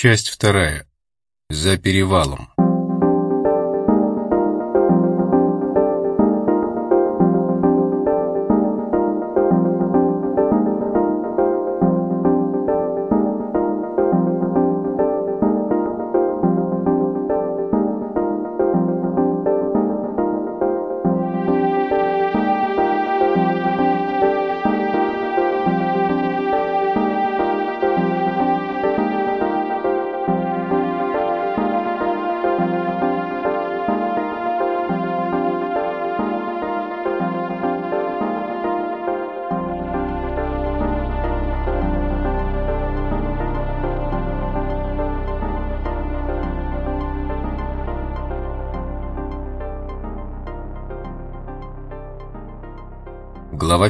Часть вторая. За перевалом.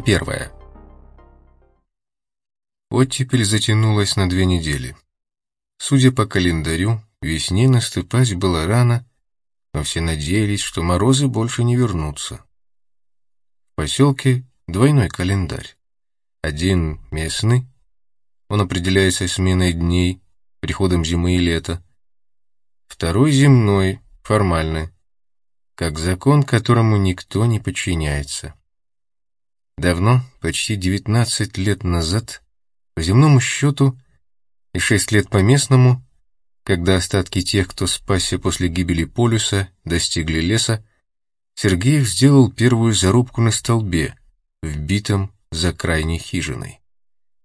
Первая. Оттепель затянулась на две недели. Судя по календарю, весне наступать было рано, но все надеялись, что морозы больше не вернутся. В поселке двойной календарь. Один местный, он определяется сменой дней, приходом зимы и лета. Второй земной, формальный, как закон, которому никто не подчиняется. Давно, почти 19 лет назад, по земному счету, и 6 лет по местному, когда остатки тех, кто спасся после гибели полюса, достигли леса, Сергеев сделал первую зарубку на столбе, вбитом за крайней хижиной.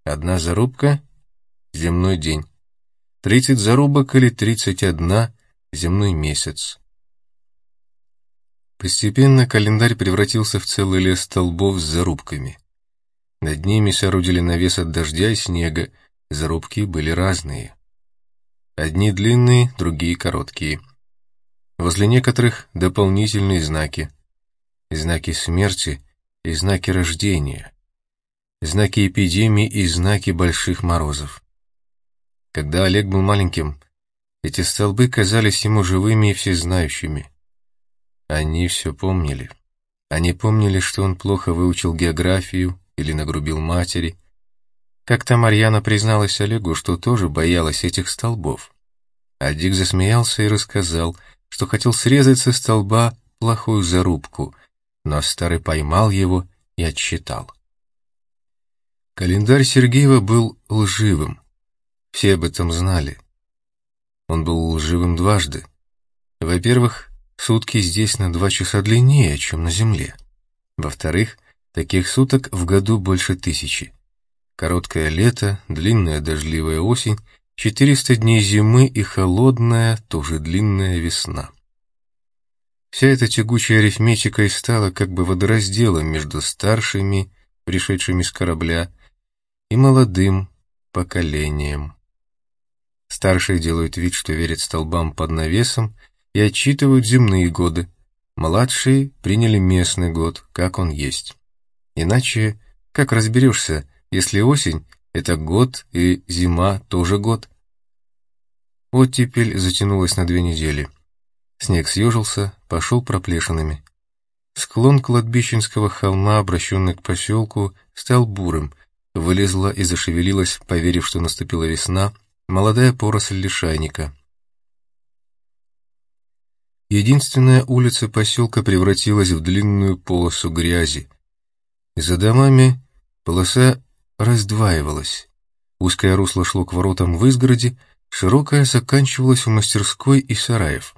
Одна зарубка — земной день. Тридцать зарубок или тридцать одна — земной месяц. Постепенно календарь превратился в целый лес столбов с зарубками. Над ними соорудили навес от дождя и снега, зарубки были разные. Одни длинные, другие короткие. Возле некоторых дополнительные знаки. Знаки смерти и знаки рождения. Знаки эпидемии и знаки больших морозов. Когда Олег был маленьким, эти столбы казались ему живыми и всезнающими. Они все помнили. Они помнили, что он плохо выучил географию или нагрубил матери. Как-то Марьяна призналась Олегу, что тоже боялась этих столбов. А Дик засмеялся и рассказал, что хотел срезать со столба плохую зарубку, но старый поймал его и отсчитал. Календарь Сергеева был лживым. Все об этом знали. Он был лживым дважды. Во-первых, Сутки здесь на два часа длиннее, чем на Земле. Во-вторых, таких суток в году больше тысячи. Короткое лето, длинная дождливая осень, 400 дней зимы и холодная, тоже длинная весна. Вся эта тягучая арифметика и стала как бы водоразделом между старшими, пришедшими с корабля, и молодым поколением. Старшие делают вид, что верят столбам под навесом, и отчитывают земные годы. Младшие приняли местный год, как он есть. Иначе как разберешься, если осень — это год и зима тоже год? Оттепель затянулась на две недели. Снег съежился, пошел проплешинами. Склон кладбищенского холма, обращенный к поселку, стал бурым, вылезла и зашевелилась, поверив, что наступила весна, молодая поросль лишайника — Единственная улица поселка превратилась в длинную полосу грязи. За домами полоса раздваивалась. Узкое русло шло к воротам в изгороде, широкое заканчивалось у мастерской и сараев.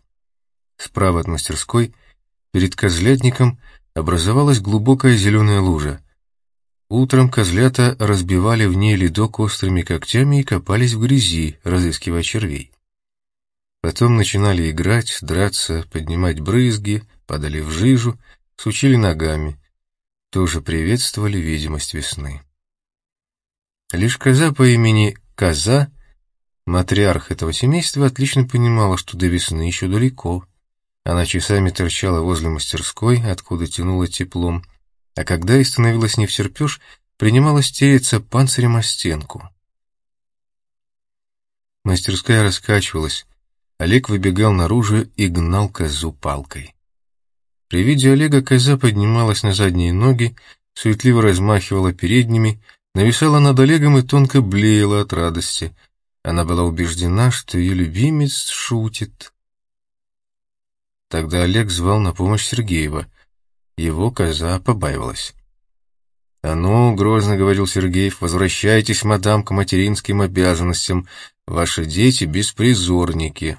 Справа от мастерской, перед козлятником, образовалась глубокая зеленая лужа. Утром козлята разбивали в ней ледок острыми когтями и копались в грязи, разыскивая червей. Потом начинали играть, драться, поднимать брызги, падали в жижу, сучили ногами. Тоже приветствовали видимость весны. Лишь коза по имени Коза, матриарх этого семейства, отлично понимала, что до весны еще далеко. Она часами торчала возле мастерской, откуда тянуло теплом, а когда ей становилось не втерпешь, принималась тереться панцирем о стенку. Мастерская раскачивалась, Олег выбегал наружу и гнал козу палкой. При виде Олега коза поднималась на задние ноги, суетливо размахивала передними, нависала над Олегом и тонко блеяла от радости, Она была убеждена, что ее любимец шутит. Тогда Олег звал на помощь Сергеева. Его коза побаивалась. «А ну, — грозно говорил Сергеев, — возвращайтесь, мадам, к материнским обязанностям. Ваши дети — беспризорники».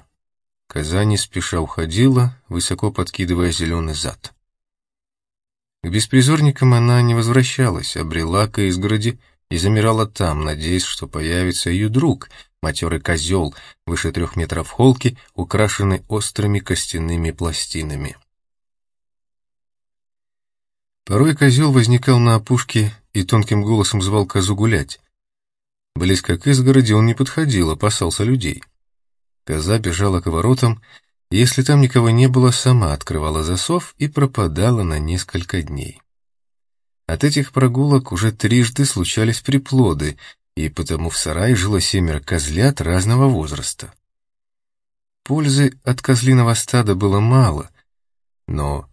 Коза не спеша уходила, высоко подкидывая зеленый зад. К беспризорникам она не возвращалась, обрела к изгороди и замирала там, надеясь, что появится ее друг, матерый козел, выше трех метров холки, украшенный острыми костяными пластинами. Порой козел возникал на опушке и тонким голосом звал козу гулять. Близко к изгороди он не подходил, опасался людей. Коза бежала к воротам, если там никого не было, сама открывала засов и пропадала на несколько дней. От этих прогулок уже трижды случались приплоды, и потому в сарае жило семеро козлят разного возраста. Пользы от козлиного стада было мало, но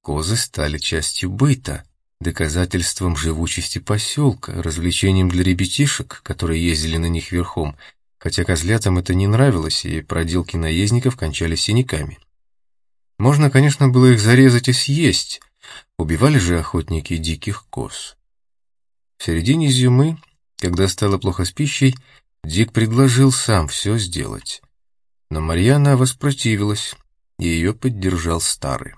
козы стали частью быта, доказательством живучести поселка, развлечением для ребятишек, которые ездили на них верхом, хотя козлятам это не нравилось, и проделки наездников кончались синяками. Можно, конечно, было их зарезать и съесть, убивали же охотники диких коз. В середине зимы, когда стало плохо с пищей, Дик предложил сам все сделать. Но Марьяна воспротивилась, и ее поддержал старый.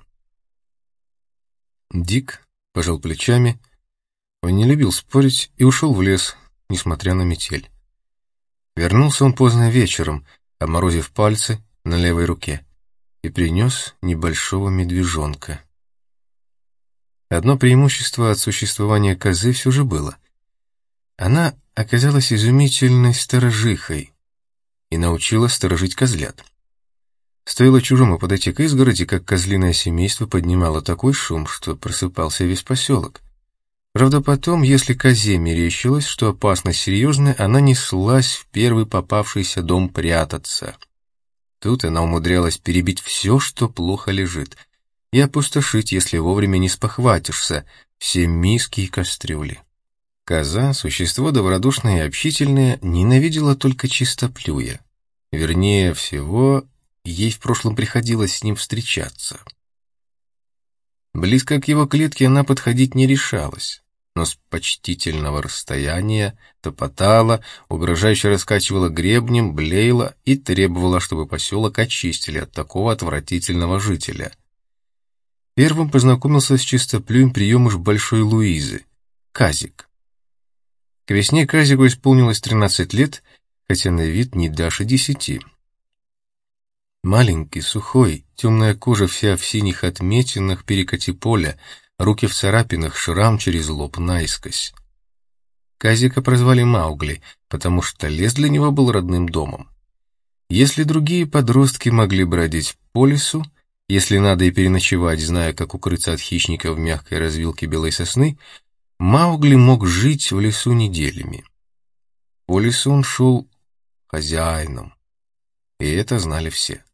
Дик пожал плечами, он не любил спорить и ушел в лес, несмотря на метель. Вернулся он поздно вечером, обморозив пальцы на левой руке, и принес небольшого медвежонка. Одно преимущество от существования козы все же было. Она оказалась изумительной сторожихой и научила сторожить козлят. Стоило чужому подойти к изгороди, как козлиное семейство поднимало такой шум, что просыпался весь поселок. Правда, потом, если козе мерещилось, что опасность серьезная, она неслась в первый попавшийся дом прятаться. Тут она умудрялась перебить все, что плохо лежит, и опустошить, если вовремя не спохватишься, все миски и кастрюли. Коза, существо добродушное и общительное, ненавидела только чистоплюя. Вернее всего, ей в прошлом приходилось с ним встречаться. Близко к его клетке она подходить не решалась, но с почтительного расстояния топотала, угрожающе раскачивала гребнем, блеяла и требовала, чтобы поселок очистили от такого отвратительного жителя. Первым познакомился с чистоплюем приемыш Большой Луизы, Казик. К весне Казику исполнилось 13 лет, хотя на вид не и десяти. Маленький, сухой, темная кожа вся в синих отметинах перекати поля, руки в царапинах, шрам через лоб наискось. Казика прозвали Маугли, потому что лес для него был родным домом. Если другие подростки могли бродить по лесу, если надо и переночевать, зная, как укрыться от хищника в мягкой развилке белой сосны, Маугли мог жить в лесу неделями. По лесу он шел хозяином, и это знали все.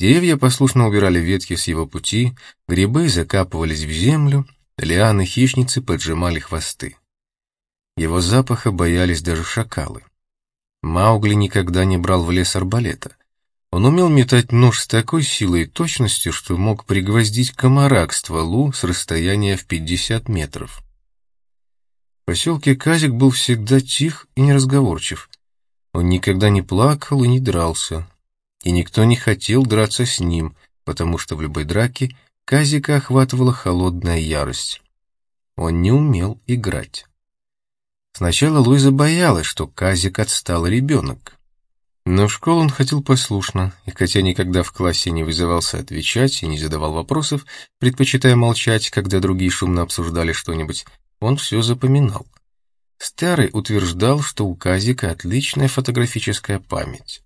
Деревья послушно убирали ветки с его пути, грибы закапывались в землю, лианы-хищницы поджимали хвосты. Его запаха боялись даже шакалы. Маугли никогда не брал в лес арбалета. Он умел метать нож с такой силой и точностью, что мог пригвоздить комара к стволу с расстояния в 50 метров. В поселке Казик был всегда тих и неразговорчив. Он никогда не плакал и не дрался, и никто не хотел драться с ним, потому что в любой драке Казика охватывала холодная ярость. Он не умел играть. Сначала Луиза боялась, что Казик отстал ребенок. Но в школу он ходил послушно, и хотя никогда в классе не вызывался отвечать и не задавал вопросов, предпочитая молчать, когда другие шумно обсуждали что-нибудь, он все запоминал. Старый утверждал, что у Казика отличная фотографическая память.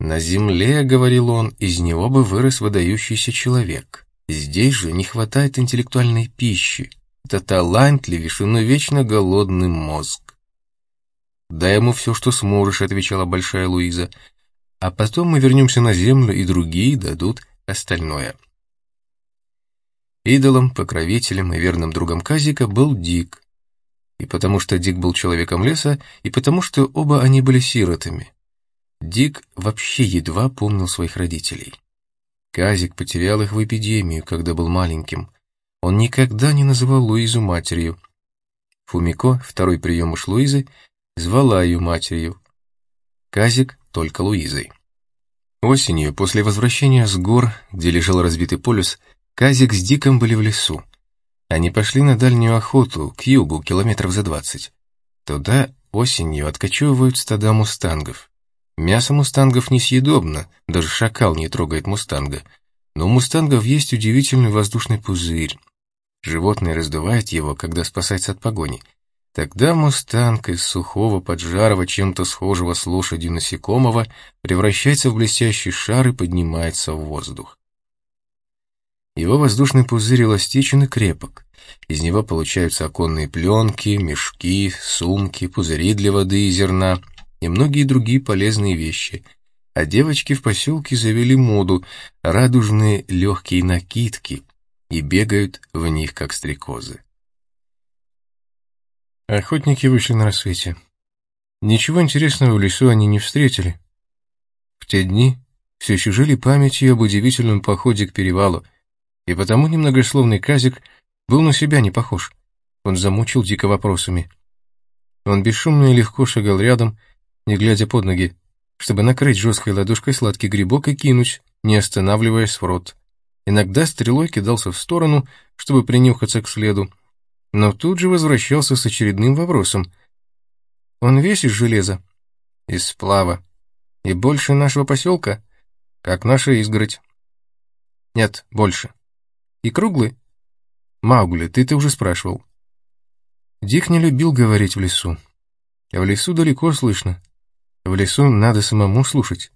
На земле, говорил он, из него бы вырос выдающийся человек. Здесь же не хватает интеллектуальной пищи. Это талантливейший, но вечно голодный мозг. «Дай ему все, что сможешь», — отвечала Большая Луиза. «А потом мы вернемся на землю, и другие дадут остальное». Идолом, покровителем и верным другом Казика был Дик. И потому что Дик был человеком леса, и потому что оба они были сиротами. Дик вообще едва помнил своих родителей. Казик потерял их в эпидемию, когда был маленьким. Он никогда не называл Луизу матерью. Фумико, второй приемыш Луизы, звала ее матерью. Казик только Луизой. Осенью, после возвращения с гор, где лежал разбитый полюс, Казик с Диком были в лесу. Они пошли на дальнюю охоту, к югу, километров за двадцать. Туда осенью откачевывают стада мустангов. Мясо мустангов несъедобно, даже шакал не трогает мустанга. Но у мустангов есть удивительный воздушный пузырь. Животное раздувает его, когда спасается от погони. Тогда мустанг из сухого, поджарого, чем-то схожего с лошадью насекомого превращается в блестящий шар и поднимается в воздух. Его воздушный пузырь эластичен и крепок. Из него получаются оконные пленки, мешки, сумки, пузыри для воды и зерна — и многие другие полезные вещи. А девочки в поселке завели моду — радужные легкие накидки, и бегают в них, как стрекозы. Охотники вышли на рассвете. Ничего интересного в лесу они не встретили. В те дни все еще жили памятью об удивительном походе к перевалу, и потому немногословный Казик был на себя не похож. Он замучил дико вопросами. Он бесшумно и легко шагал рядом, не глядя под ноги, чтобы накрыть жесткой ладошкой сладкий грибок и кинуть, не останавливаясь в рот. Иногда стрелой кидался в сторону, чтобы принюхаться к следу, но тут же возвращался с очередным вопросом. «Он весь из железа?» «Из сплава. И больше нашего поселка?» «Как наша изгородь?» «Нет, больше. И круглый?» «Маугли, ты-то уже спрашивал». Дик не любил говорить в лесу. А в лесу далеко слышно. В лесу надо самому слушать.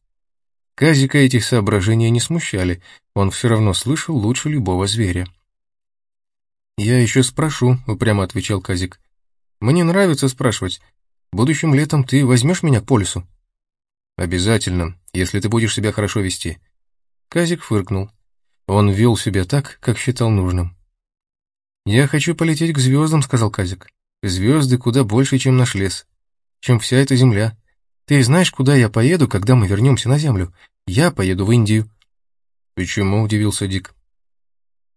Казика эти соображения не смущали, он все равно слышал лучше любого зверя. «Я еще спрошу», — упрямо отвечал Казик. «Мне нравится спрашивать. Будущим летом ты возьмешь меня по лесу?» «Обязательно, если ты будешь себя хорошо вести». Казик фыркнул. Он вел себя так, как считал нужным. «Я хочу полететь к звездам», — сказал Казик. «Звезды куда больше, чем наш лес, чем вся эта земля. Ты знаешь, куда я поеду, когда мы вернемся на Землю? Я поеду в Индию». «Почему?» — удивился Дик.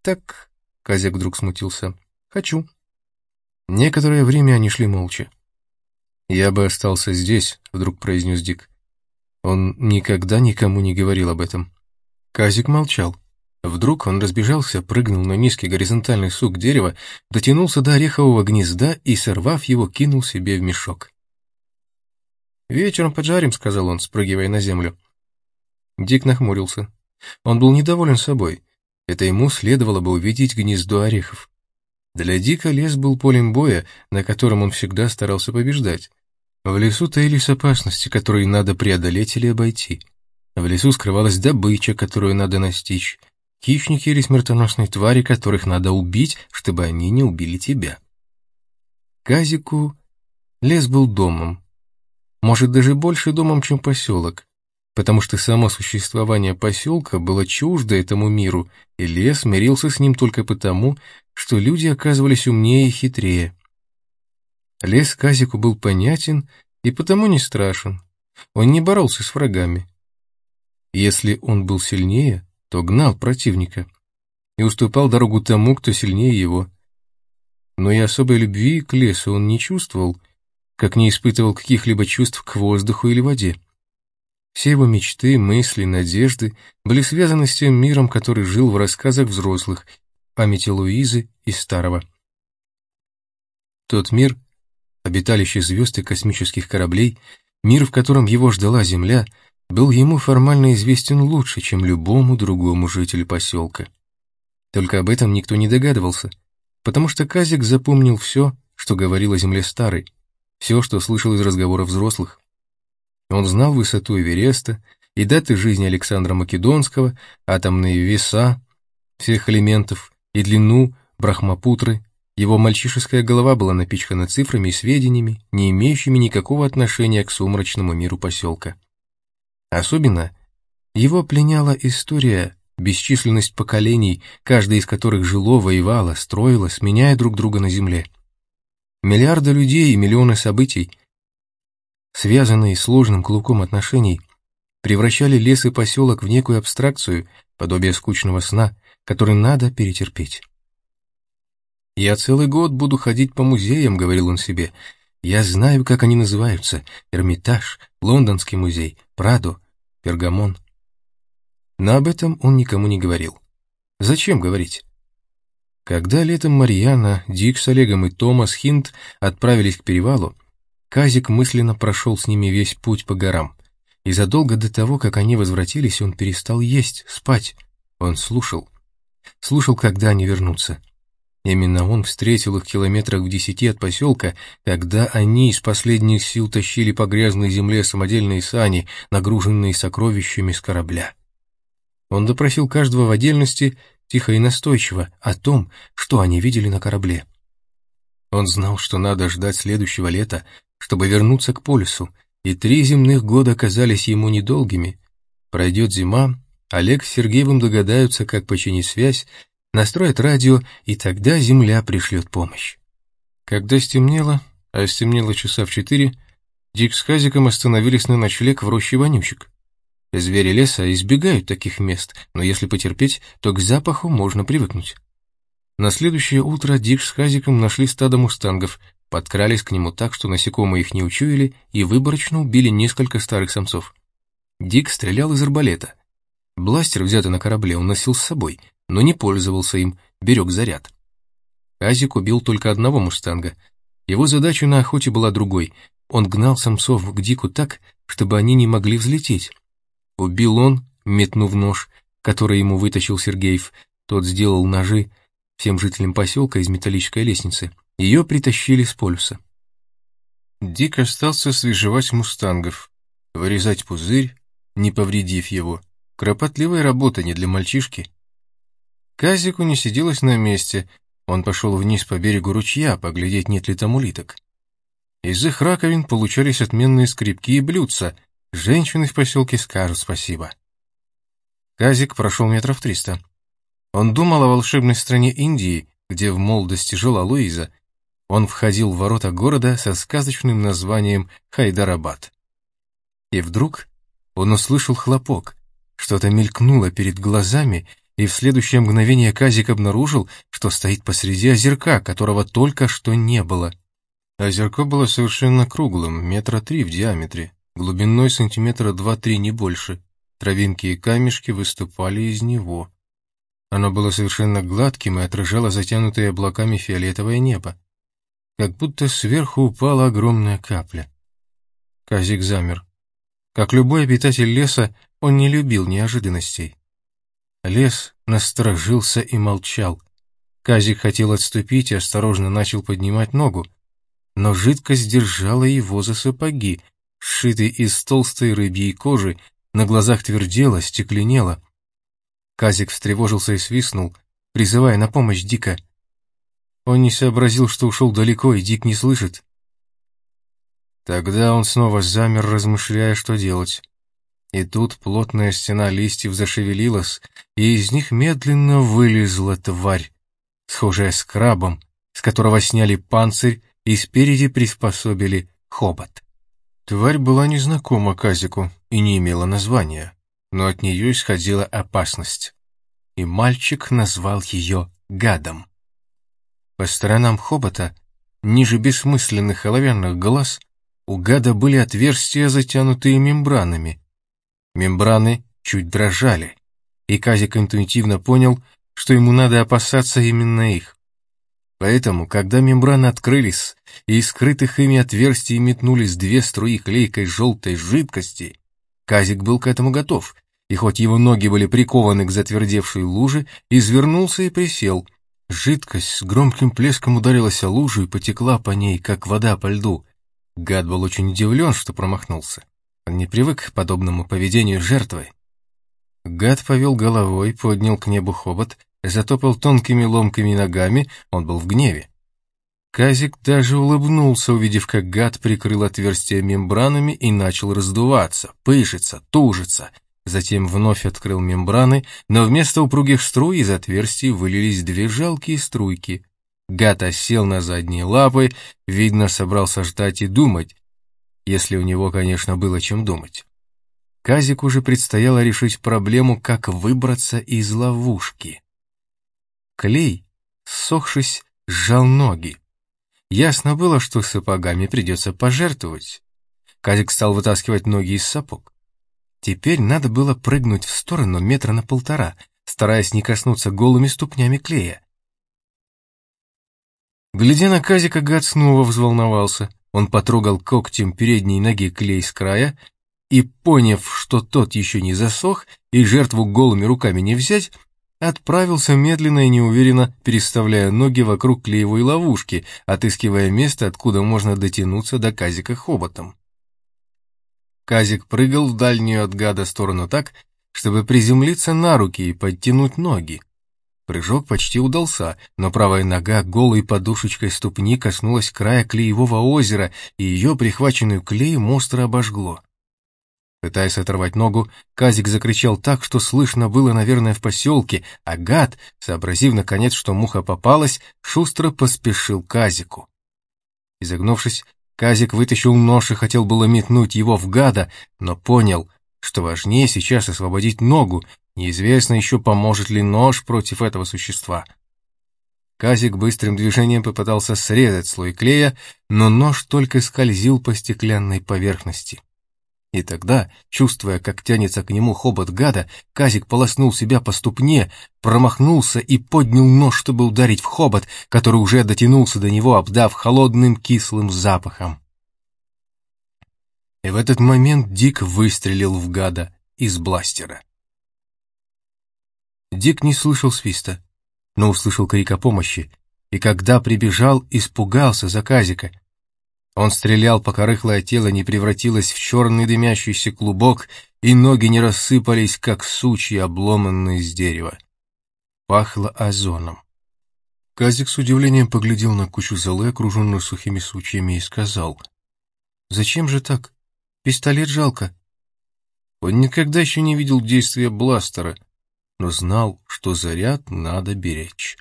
«Так...» — Казик вдруг смутился. «Хочу». Некоторое время они шли молча. «Я бы остался здесь», — вдруг произнес Дик. Он никогда никому не говорил об этом. Казик молчал. Вдруг он разбежался, прыгнул на низкий горизонтальный сук дерева, дотянулся до орехового гнезда и, сорвав его, кинул себе в мешок. «Вечером поджарим», — сказал он, спрыгивая на землю. Дик нахмурился. Он был недоволен собой. Это ему следовало бы увидеть гнездо орехов. Для Дика лес был полем боя, на котором он всегда старался побеждать. В лесу таились опасности, которые надо преодолеть или обойти. В лесу скрывалась добыча, которую надо настичь. Хищники или смертоносные твари, которых надо убить, чтобы они не убили тебя. Казику лес был домом, может, даже больше домом, чем поселок, потому что само существование поселка было чуждо этому миру, и лес мирился с ним только потому, что люди оказывались умнее и хитрее. Лес Казику был понятен и потому не страшен. Он не боролся с врагами. Если он был сильнее, то гнал противника и уступал дорогу тому, кто сильнее его. Но и особой любви к лесу он не чувствовал, как не испытывал каких-либо чувств к воздуху или воде. Все его мечты, мысли, надежды были связаны с тем миром, который жил в рассказах взрослых, памяти Луизы и Старого. Тот мир, обиталище звезд и космических кораблей, мир, в котором его ждала Земля, был ему формально известен лучше, чем любому другому жителю поселка. Только об этом никто не догадывался, потому что Казик запомнил все, что говорил о Земле Старый, все, что слышал из разговоров взрослых. Он знал высоту Эвереста и даты жизни Александра Македонского, атомные веса всех элементов и длину Брахмапутры. Его мальчишеская голова была напичкана цифрами и сведениями, не имеющими никакого отношения к сумрачному миру поселка. Особенно его пленяла история, бесчисленность поколений, каждая из которых жило, воевало, строило, сменяя друг друга на земле. Миллиарды людей и миллионы событий, связанные сложным клубком отношений, превращали лес и поселок в некую абстракцию, подобие скучного сна, который надо перетерпеть. «Я целый год буду ходить по музеям», — говорил он себе. «Я знаю, как они называются. Эрмитаж, Лондонский музей, Прадо, Пергамон». Но об этом он никому не говорил. Зачем говорить? Когда летом Марьяна, Дик с Олегом и Томас Хинт отправились к перевалу, Казик мысленно прошел с ними весь путь по горам. И задолго до того, как они возвратились, он перестал есть, спать. Он слушал. Слушал, когда они вернутся. Именно он встретил их километрах в десяти от поселка, когда они из последних сил тащили по грязной земле самодельные сани, нагруженные сокровищами с корабля. Он допросил каждого в отдельности, тихо и настойчиво, о том, что они видели на корабле. Он знал, что надо ждать следующего лета, чтобы вернуться к полюсу, и три земных года казались ему недолгими. Пройдет зима, Олег с Сергеевым догадаются, как починить связь, настроят радио, и тогда Земля пришлет помощь. Когда стемнело, а стемнело часа в четыре, Дик с Хазиком остановились на ночлег в роще вонючек. Звери леса избегают таких мест, но если потерпеть, то к запаху можно привыкнуть. На следующее утро Дик с Хазиком нашли стадо мустангов, подкрались к нему так, что насекомые их не учуяли и выборочно убили несколько старых самцов. Дик стрелял из арбалета. Бластер, взятый на корабле, он носил с собой, но не пользовался им, берег заряд. Азик убил только одного мустанга. Его задача на охоте была другой. Он гнал самцов к Дику так, чтобы они не могли взлететь. Убил он, метнув нож, который ему вытащил Сергеев. Тот сделал ножи всем жителям поселка из металлической лестницы. Ее притащили с полюса. Дик остался свежевать мустангов, вырезать пузырь, не повредив его. Кропотливая работа не для мальчишки. Казику не сиделось на месте, он пошел вниз по берегу ручья, поглядеть, нет ли там улиток. Из их раковин получались отменные скрипки и блюдца, женщины в поселке скажут спасибо. Казик прошел метров триста. Он думал о волшебной стране Индии, где в молодости жила Луиза. Он входил в ворота города со сказочным названием Хайдарабад. И вдруг он услышал хлопок, что-то мелькнуло перед глазами, и в следующее мгновение Казик обнаружил, что стоит посреди озерка, которого только что не было. Озерко было совершенно круглым, метра три в диаметре, глубиной сантиметра два-три, не больше. Травинки и камешки выступали из него. Оно было совершенно гладким и отражало затянутое облаками фиолетовое небо. Как будто сверху упала огромная капля. Казик замер. Как любой обитатель леса, он не любил неожиданностей. Лес насторожился и молчал. Казик хотел отступить и осторожно начал поднимать ногу, но жидкость держала его за сапоги, сшитые из толстой рыбьей кожи, на глазах твердело, стекленело. Казик встревожился и свистнул, призывая на помощь Дика. Он не сообразил, что ушел далеко, и Дик не слышит. Тогда он снова замер, размышляя, что делать. И тут плотная стена листьев зашевелилась, и из них медленно вылезла тварь, схожая с крабом, с которого сняли панцирь и спереди приспособили хобот. Тварь была незнакома Казику и не имела названия, но от нее исходила опасность. И мальчик назвал ее гадом. По сторонам хобота, ниже бессмысленных оловянных глаз, у гада были отверстия, затянутые мембранами, Мембраны чуть дрожали, и Казик интуитивно понял, что ему надо опасаться именно их. Поэтому, когда мембраны открылись, и из скрытых ими отверстий метнулись две струи клейкой желтой жидкости, Казик был к этому готов, и хоть его ноги были прикованы к затвердевшей луже, извернулся и присел. Жидкость с громким плеском ударилась о лужу и потекла по ней, как вода по льду. Гад был очень удивлен, что промахнулся. Он не привык к подобному поведению жертвы. Гад повел головой, поднял к небу хобот, затопал тонкими ломкими ногами, он был в гневе. Казик даже улыбнулся, увидев, как гад прикрыл отверстие мембранами и начал раздуваться, пышется, тужиться. Затем вновь открыл мембраны, но вместо упругих струй из отверстий вылились две жалкие струйки. Гад сел на задние лапы, видно, собрался ждать и думать, если у него, конечно, было чем думать. Казику уже предстояло решить проблему, как выбраться из ловушки. Клей, сохшись, сжал ноги. Ясно было, что сапогами придется пожертвовать. Казик стал вытаскивать ноги из сапог. Теперь надо было прыгнуть в сторону метра на полтора, стараясь не коснуться голыми ступнями клея. Глядя на Казика, гад снова взволновался. Он потрогал когтем передней ноги клей с края и, поняв, что тот еще не засох и жертву голыми руками не взять, отправился медленно и неуверенно, переставляя ноги вокруг клеевой ловушки, отыскивая место, откуда можно дотянуться до Казика хоботом. Казик прыгал в дальнюю от гада сторону так, чтобы приземлиться на руки и подтянуть ноги. Прыжок почти удался, но правая нога голой подушечкой ступни коснулась края клеевого озера, и ее, прихваченную клеем, остро обожгло. Пытаясь оторвать ногу, Казик закричал так, что слышно было, наверное, в поселке, а гад, сообразив наконец, что муха попалась, шустро поспешил Казику. Изогнувшись, Казик вытащил нож и хотел было метнуть его в гада, но понял, что важнее сейчас освободить ногу, Неизвестно еще, поможет ли нож против этого существа. Казик быстрым движением попытался срезать слой клея, но нож только скользил по стеклянной поверхности. И тогда, чувствуя, как тянется к нему хобот гада, Казик полоснул себя по ступне, промахнулся и поднял нож, чтобы ударить в хобот, который уже дотянулся до него, обдав холодным кислым запахом. И в этот момент Дик выстрелил в гада из бластера. Дик не слышал свиста, но услышал крик о помощи, и когда прибежал, испугался заказика. Он стрелял, пока рыхлое тело не превратилось в черный дымящийся клубок, и ноги не рассыпались, как сучья, обломанные из дерева. Пахло озоном. Казик с удивлением поглядел на кучу золы, окруженную сухими сучьями, и сказал, «Зачем же так? Пистолет жалко». Он никогда еще не видел действия бластера, но знал, что заряд надо беречь.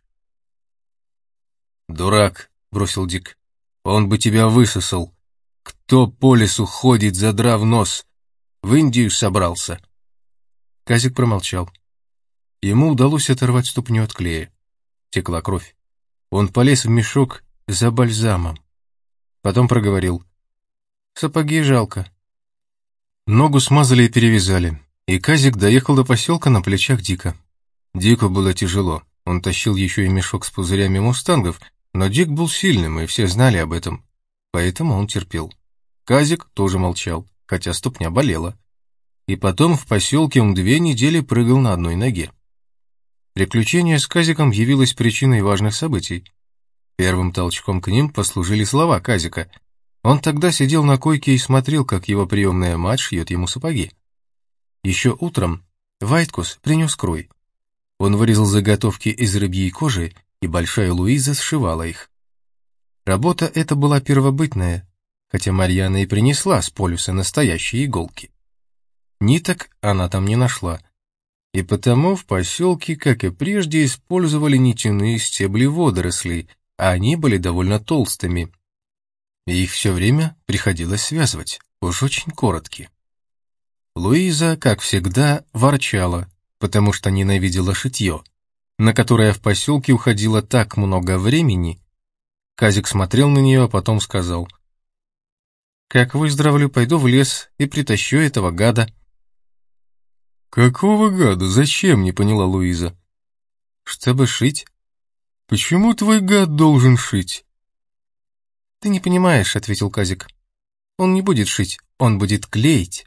«Дурак!» — бросил Дик. «Он бы тебя высосал. Кто по лесу ходит, задрав нос? В Индию собрался?» Казик промолчал. Ему удалось оторвать ступню от клея. Текла кровь. Он полез в мешок за бальзамом. Потом проговорил. «Сапоги жалко». Ногу смазали и перевязали и Казик доехал до поселка на плечах Дика. Дику было тяжело, он тащил еще и мешок с пузырями мустангов, но Дик был сильным, и все знали об этом, поэтому он терпел. Казик тоже молчал, хотя ступня болела. И потом в поселке он две недели прыгал на одной ноге. Приключение с Казиком явилось причиной важных событий. Первым толчком к ним послужили слова Казика. Он тогда сидел на койке и смотрел, как его приемная мать шьет ему сапоги. Еще утром Вайткус принес крой. Он вырезал заготовки из рыбьей кожи, и большая Луиза сшивала их. Работа эта была первобытная, хотя Марьяна и принесла с полюса настоящие иголки. Ниток она там не нашла, и потому в поселке, как и прежде, использовали нитяные стебли водорослей, а они были довольно толстыми. И их все время приходилось связывать, уж очень короткие. Луиза, как всегда, ворчала, потому что ненавидела шитье, на которое в поселке уходило так много времени. Казик смотрел на нее, а потом сказал, «Как выздоровлю, пойду в лес и притащу этого гада». «Какого гада? Зачем?» — не поняла Луиза. «Чтобы шить». «Почему твой гад должен шить?» «Ты не понимаешь», — ответил Казик. «Он не будет шить, он будет клеить».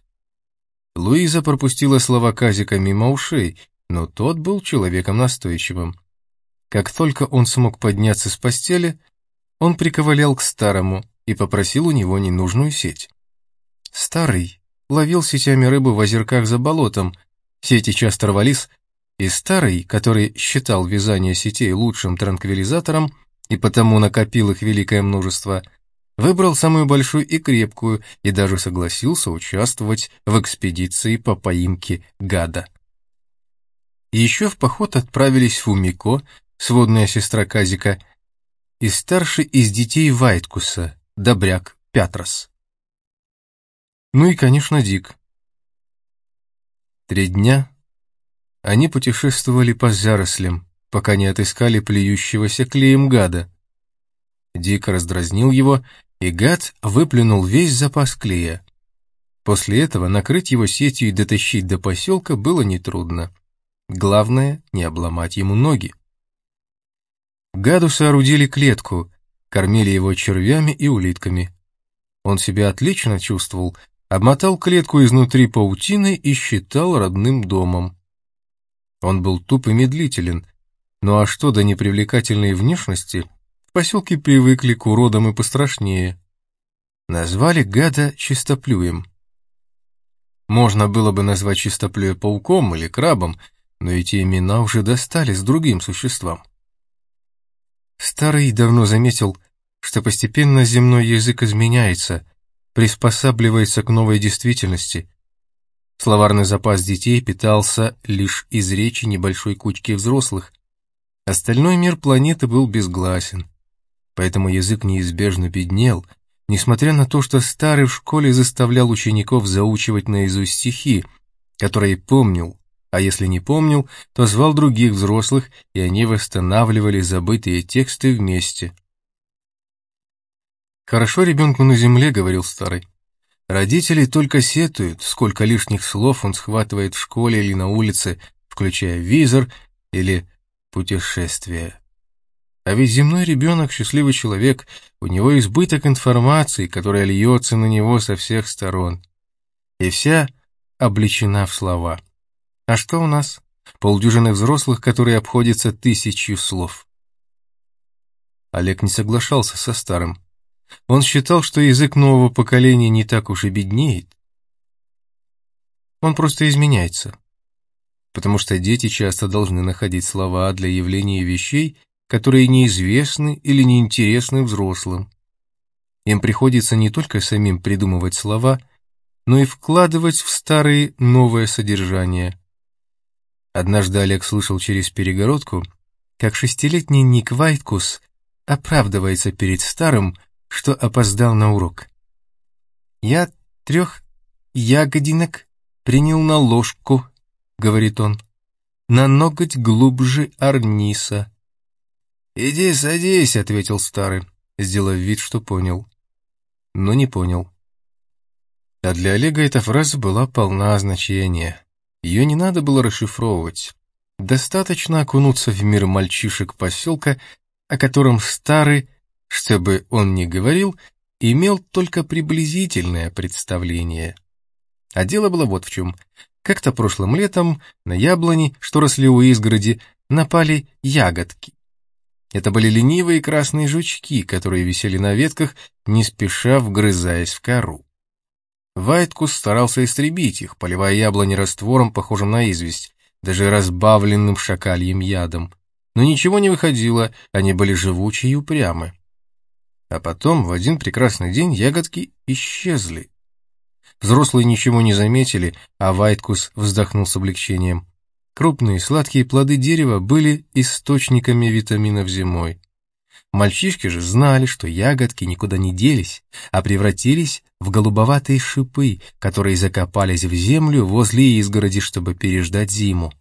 Луиза пропустила слова Казика мимо ушей, но тот был человеком настойчивым. Как только он смог подняться с постели, он приковылял к старому и попросил у него ненужную сеть. Старый ловил сетями рыбу в озерках за болотом, сети часто рвались, и старый, который считал вязание сетей лучшим транквилизатором и потому накопил их великое множество, — выбрал самую большую и крепкую и даже согласился участвовать в экспедиции по поимке гада. Еще в поход отправились Фумико, сводная сестра Казика, и старший из детей Вайткуса, добряк Пятрос. Ну и, конечно, Дик. Три дня они путешествовали по зарослям, пока не отыскали плюющегося клеем гада. Дик раздразнил его, и гад выплюнул весь запас клея. После этого накрыть его сетью и дотащить до поселка было нетрудно. Главное, не обломать ему ноги. Гаду соорудили клетку, кормили его червями и улитками. Он себя отлично чувствовал, обмотал клетку изнутри паутиной и считал родным домом. Он был туп и медлителен, ну а что до непривлекательной внешности, в поселке привыкли к уродам и пострашнее. Назвали гада чистоплюем. Можно было бы назвать чистоплюя пауком или крабом, но эти имена уже достались другим существам. Старый давно заметил, что постепенно земной язык изменяется, приспосабливается к новой действительности. Словарный запас детей питался лишь из речи небольшой кучки взрослых. Остальной мир планеты был безгласен, поэтому язык неизбежно беднел, несмотря на то, что старый в школе заставлял учеников заучивать наизусть стихи, которые помнил, а если не помнил, то звал других взрослых, и они восстанавливали забытые тексты вместе. «Хорошо ребенку на земле», — говорил старый. «Родители только сетуют, сколько лишних слов он схватывает в школе или на улице, включая визор или путешествие. А ведь земной ребенок — счастливый человек, у него избыток информации, которая льется на него со всех сторон. И вся обличена в слова. А что у нас? Полдюжины взрослых, которые обходятся тысячью слов. Олег не соглашался со старым. Он считал, что язык нового поколения не так уж и беднеет. Он просто изменяется. Потому что дети часто должны находить слова для явления вещей, которые неизвестны или неинтересны взрослым. Им приходится не только самим придумывать слова, но и вкладывать в старые новое содержание. Однажды Олег слышал через перегородку, как шестилетний Ник Вайткус оправдывается перед старым, что опоздал на урок. «Я трех ягодинок принял на ложку», — говорит он, — «на ноготь глубже арниса». «Иди садись», — ответил старый, сделав вид, что понял. Но не понял. А для Олега эта фраза была полна значения. Ее не надо было расшифровывать. Достаточно окунуться в мир мальчишек поселка, о котором старый, чтобы он не говорил, имел только приблизительное представление. А дело было вот в чем. Как-то прошлым летом на яблони, что росли у изгороди, напали ягодки. Это были ленивые красные жучки, которые висели на ветках, не спеша вгрызаясь в кору. Вайткус старался истребить их, поливая яблони раствором, похожим на известь, даже разбавленным шакальем ядом. Но ничего не выходило, они были живучие и упрямы. А потом, в один прекрасный день, ягодки исчезли. Взрослые ничего не заметили, а Вайткус вздохнул с облегчением. Крупные сладкие плоды дерева были источниками витаминов зимой. Мальчишки же знали, что ягодки никуда не делись, а превратились в голубоватые шипы, которые закопались в землю возле изгороди, чтобы переждать зиму.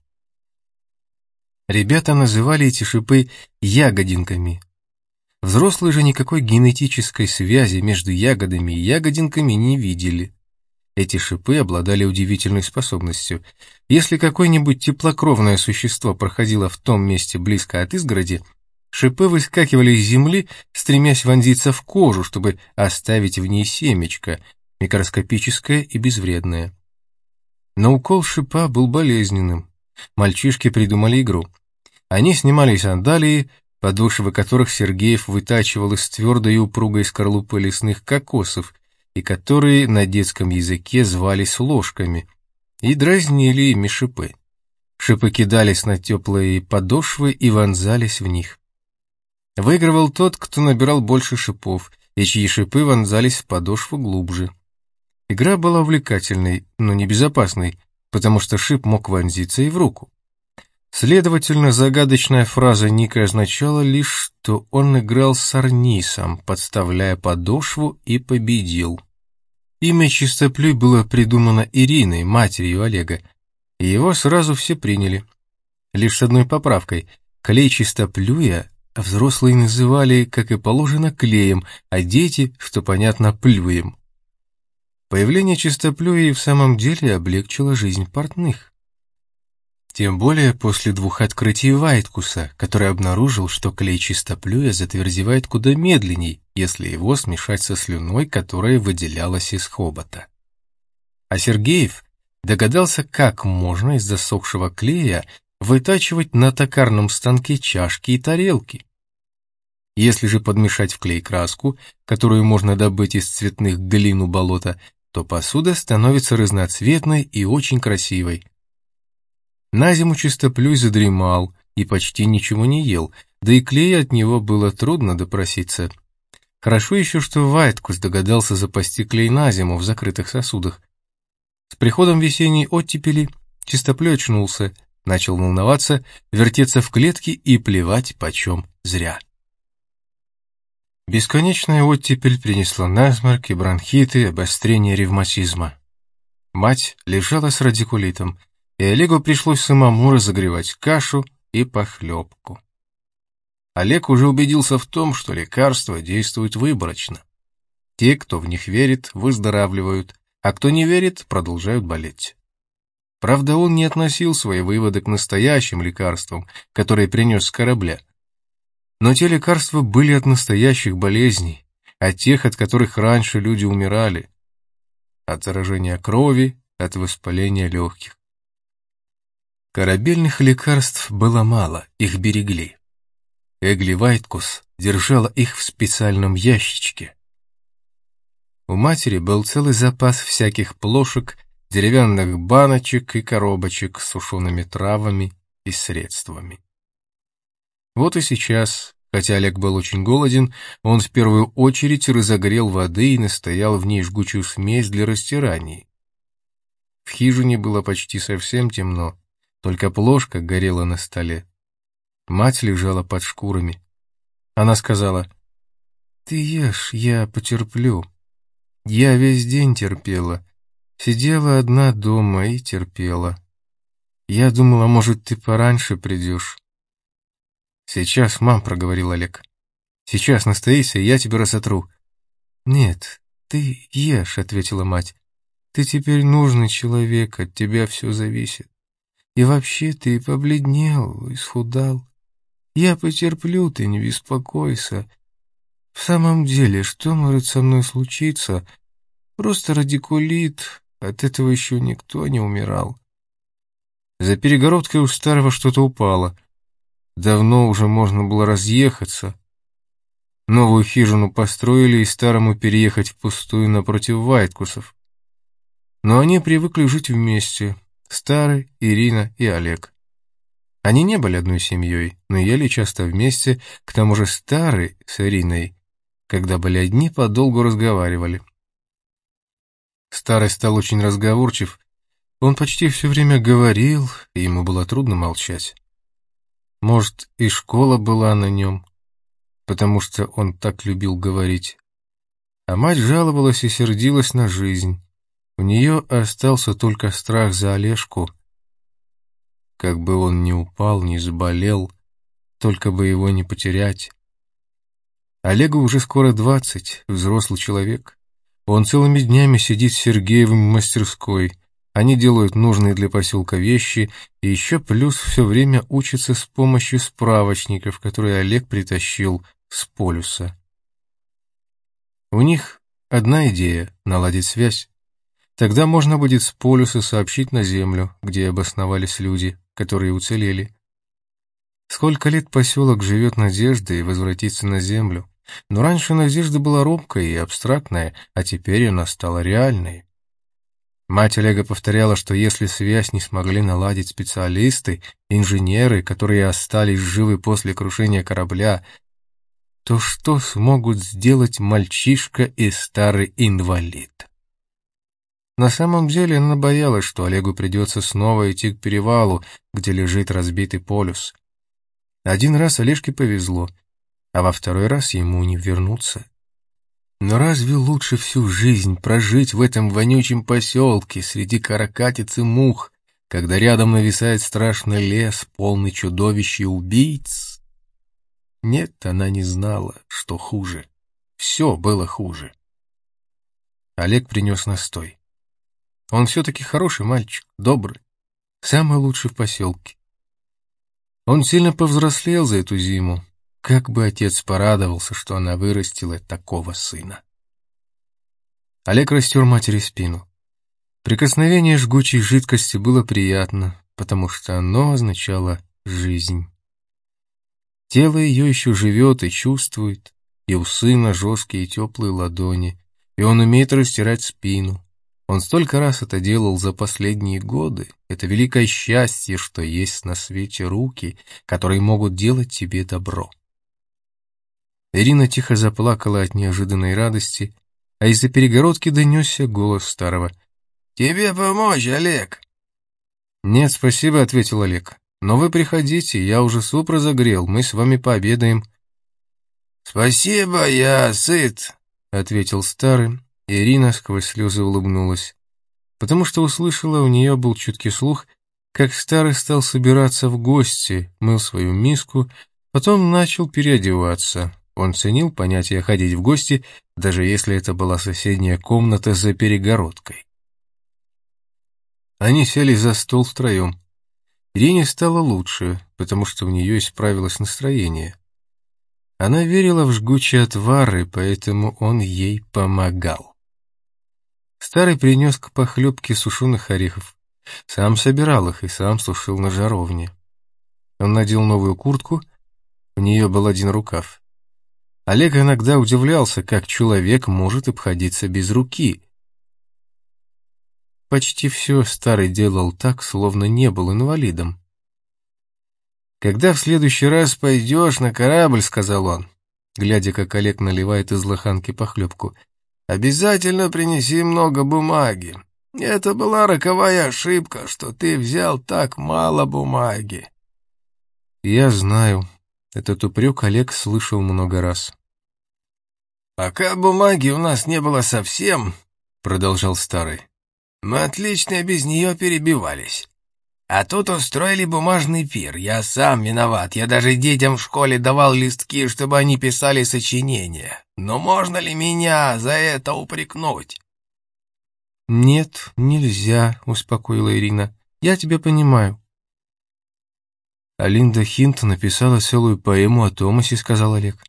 Ребята называли эти шипы ягодинками. Взрослые же никакой генетической связи между ягодами и ягодинками не видели. Эти шипы обладали удивительной способностью. Если какое-нибудь теплокровное существо проходило в том месте близко от изгороди, Шипы выскакивали из земли, стремясь вонзиться в кожу, чтобы оставить в ней семечко, микроскопическое и безвредное. Но укол шипа был болезненным. Мальчишки придумали игру. Они снимали сандалии, подошвы которых Сергеев вытачивал из твердой и упругой скорлупы лесных кокосов, и которые на детском языке звались ложками, и дразнили ими шипы. Шипы кидались на теплые подошвы и вонзались в них. Выигрывал тот, кто набирал больше шипов, и чьи шипы вонзались в подошву глубже. Игра была увлекательной, но небезопасной, потому что шип мог вонзиться и в руку. Следовательно, загадочная фраза Ника означала лишь, что он играл с Арнисом, подставляя подошву и победил. Имя Чистоплюй было придумано Ириной, матерью Олега, и его сразу все приняли. Лишь с одной поправкой. Клей Чистоплюя взрослые называли, как и положено, клеем, а дети, что понятно, плюем. Появление Чистоплюя в самом деле облегчило жизнь портных. Тем более после двух открытий Вайткуса, который обнаружил, что клей чистоплюя затвердевает куда медленней, если его смешать со слюной, которая выделялась из хобота. А Сергеев догадался, как можно из засохшего клея вытачивать на токарном станке чашки и тарелки. Если же подмешать в клей краску, которую можно добыть из цветных глину болота, то посуда становится разноцветной и очень красивой, на зиму чистоплюй задремал и почти ничего не ел, да и клея от него было трудно допроситься. Хорошо еще, что Вайткус догадался запасти клей на зиму в закрытых сосудах. С приходом весенней оттепели чистоплюй очнулся, начал волноваться, вертеться в клетке и плевать почем зря. Бесконечная оттепель принесла насморк и бронхиты, обострение ревматизма. Мать лежала с радикулитом, и Олегу пришлось самому разогревать кашу и похлебку. Олег уже убедился в том, что лекарства действуют выборочно. Те, кто в них верит, выздоравливают, а кто не верит, продолжают болеть. Правда, он не относил свои выводы к настоящим лекарствам, которые принес с корабля. Но те лекарства были от настоящих болезней, от тех, от которых раньше люди умирали. От заражения крови, от воспаления легких. Корабельных лекарств было мало, их берегли. Эгли Вайткус держала их в специальном ящичке. У матери был целый запас всяких плошек, деревянных баночек и коробочек с сушеными травами и средствами. Вот и сейчас, хотя Олег был очень голоден, он в первую очередь разогрел воды и настоял в ней жгучую смесь для растираний. В хижине было почти совсем темно, только плошка горела на столе. Мать лежала под шкурами. Она сказала, «Ты ешь, я потерплю». Я весь день терпела. Сидела одна дома и терпела. Я думала, может, ты пораньше придешь. «Сейчас, мам», — проговорил Олег. «Сейчас настоишься, я тебе разотру». «Нет, ты ешь», — ответила мать. «Ты теперь нужный человек, от тебя все зависит. И вообще ты побледнел, исхудал. Я потерплю, ты не беспокойся. В самом деле, что может со мной случиться? Просто радикулит, от этого еще никто не умирал. За перегородкой у старого что-то упало. Давно уже можно было разъехаться. Новую хижину построили и старому переехать в пустую напротив Вайткусов. Но они привыкли жить вместе, Старый, Ирина и Олег. Они не были одной семьей, но ели часто вместе, к тому же Старый с Ириной, когда были одни, подолгу разговаривали. Старый стал очень разговорчив, он почти все время говорил, и ему было трудно молчать. Может, и школа была на нем, потому что он так любил говорить. А мать жаловалась и сердилась на жизнь. У нее остался только страх за Олежку. Как бы он ни упал, ни заболел, только бы его не потерять. Олегу уже скоро двадцать, взрослый человек. Он целыми днями сидит с Сергеевым в мастерской. Они делают нужные для поселка вещи и еще плюс все время учатся с помощью справочников, которые Олег притащил с полюса. У них одна идея — наладить связь. Тогда можно будет с полюса сообщить на Землю, где обосновались люди, которые уцелели. Сколько лет поселок живет надеждой возвратиться на Землю, но раньше надежда была робкой и абстрактная, а теперь она стала реальной. Мать Олега повторяла, что если связь не смогли наладить специалисты, инженеры, которые остались живы после крушения корабля, то что смогут сделать мальчишка и старый инвалид? На самом деле она боялась, что Олегу придется снова идти к перевалу, где лежит разбитый полюс. Один раз Олежке повезло, а во второй раз ему не вернуться. Но разве лучше всю жизнь прожить в этом вонючем поселке среди каракатиц и мух, когда рядом нависает страшный лес, полный чудовищ и убийц? Нет, она не знала, что хуже. Все было хуже. Олег принес настой. Он все-таки хороший мальчик, добрый, самый лучший в поселке. Он сильно повзрослел за эту зиму, как бы отец порадовался, что она вырастила такого сына. Олег растер матери спину. Прикосновение жгучей жидкости было приятно, потому что оно означало жизнь. Тело ее еще живет и чувствует, и у сына жесткие и теплые ладони, и он умеет растирать спину. Он столько раз это делал за последние годы. Это великое счастье, что есть на свете руки, которые могут делать тебе добро. Ирина тихо заплакала от неожиданной радости, а из-за перегородки донесся голос старого. «Тебе помочь, Олег?» «Нет, спасибо», — ответил Олег. «Но вы приходите, я уже суп разогрел, мы с вами пообедаем». «Спасибо, я сыт», — ответил старый. Ирина сквозь слезы улыбнулась, потому что услышала, у нее был чуткий слух, как старый стал собираться в гости, мыл свою миску, потом начал переодеваться. Он ценил понятие «ходить в гости», даже если это была соседняя комната за перегородкой. Они сели за стол втроем. Ирине стало лучше, потому что у нее исправилось настроение. Она верила в жгучие отвары, поэтому он ей помогал. Старый принес к похлебке сушеных орехов. Сам собирал их и сам сушил на жаровне. Он надел новую куртку, у нее был один рукав. Олег иногда удивлялся, как человек может обходиться без руки. Почти все старый делал так, словно не был инвалидом. «Когда в следующий раз пойдешь на корабль», — сказал он, глядя, как Олег наливает из лоханки похлебку, — «обязательно принеси много бумаги. Это была роковая ошибка, что ты взял так мало бумаги». «Я знаю», этот упрек Олег слышал много раз. «Пока бумаги у нас не было совсем», — продолжал старый, — «мы отлично без нее перебивались. А тут устроили бумажный пир. Я сам виноват. Я даже детям в школе давал листки, чтобы они писали сочинения. Но можно ли меня за это упрекнуть?» «Нет, нельзя», — успокоила Ирина. «Я тебя понимаю». А Линда Хинт написала целую поэму о Томасе, сказал Олег.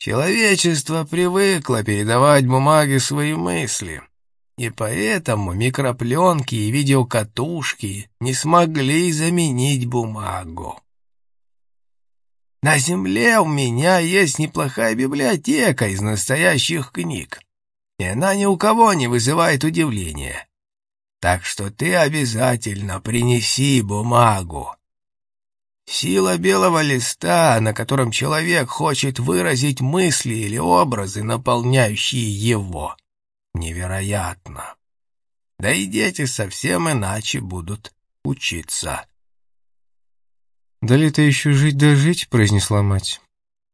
Человечество привыкло передавать бумаге свои мысли, и поэтому микропленки и видеокатушки не смогли заменить бумагу. На земле у меня есть неплохая библиотека из настоящих книг, и она ни у кого не вызывает удивления. Так что ты обязательно принеси бумагу. Сила белого листа, на котором человек хочет выразить мысли или образы, наполняющие его, невероятно. Да и дети совсем иначе будут учиться. «Да лето еще жить да жить», — произнесла мать.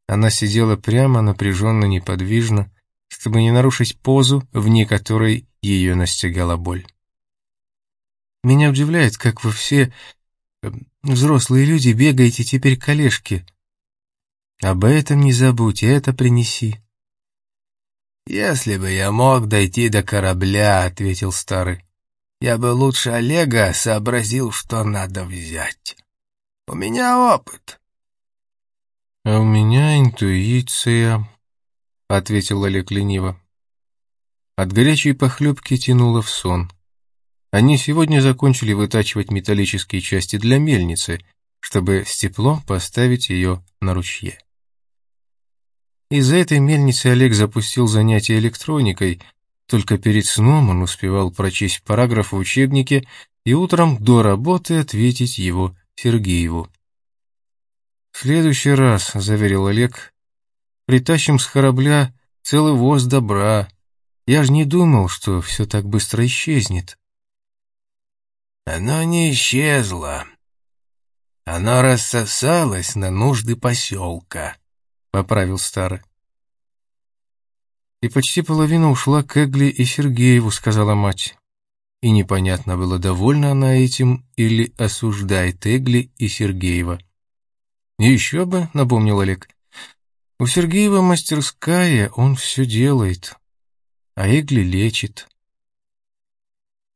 Она сидела прямо, напряженно, неподвижно, чтобы не нарушить позу, вне которой ее настигала боль. «Меня удивляет, как вы все Взрослые люди, бегаете теперь к Олежке. Об этом не забудь, это принеси. «Если бы я мог дойти до корабля», — ответил старый, — «я бы лучше Олега сообразил, что надо взять. У меня опыт». «А у меня интуиция», — ответил Олег лениво. От горячей похлебки тянуло в сон. Они сегодня закончили вытачивать металлические части для мельницы, чтобы с теплом поставить ее на ручье. Из-за этой мельницы Олег запустил занятия электроникой, только перед сном он успевал прочесть параграф в учебнике и утром до работы ответить его Сергееву. «В следующий раз», — заверил Олег, — «притащим с корабля целый воз добра, Я же не думал, что все так быстро исчезнет. Оно не исчезло. Оно рассосалось на нужды поселка, — поправил старый. И почти половина ушла к Эгли и Сергееву, сказала мать. И непонятно было, довольна она этим или осуждает Эгли и Сергеева. «Еще бы», — напомнил Олег. «У Сергеева мастерская, он все делает, а Эгли лечит».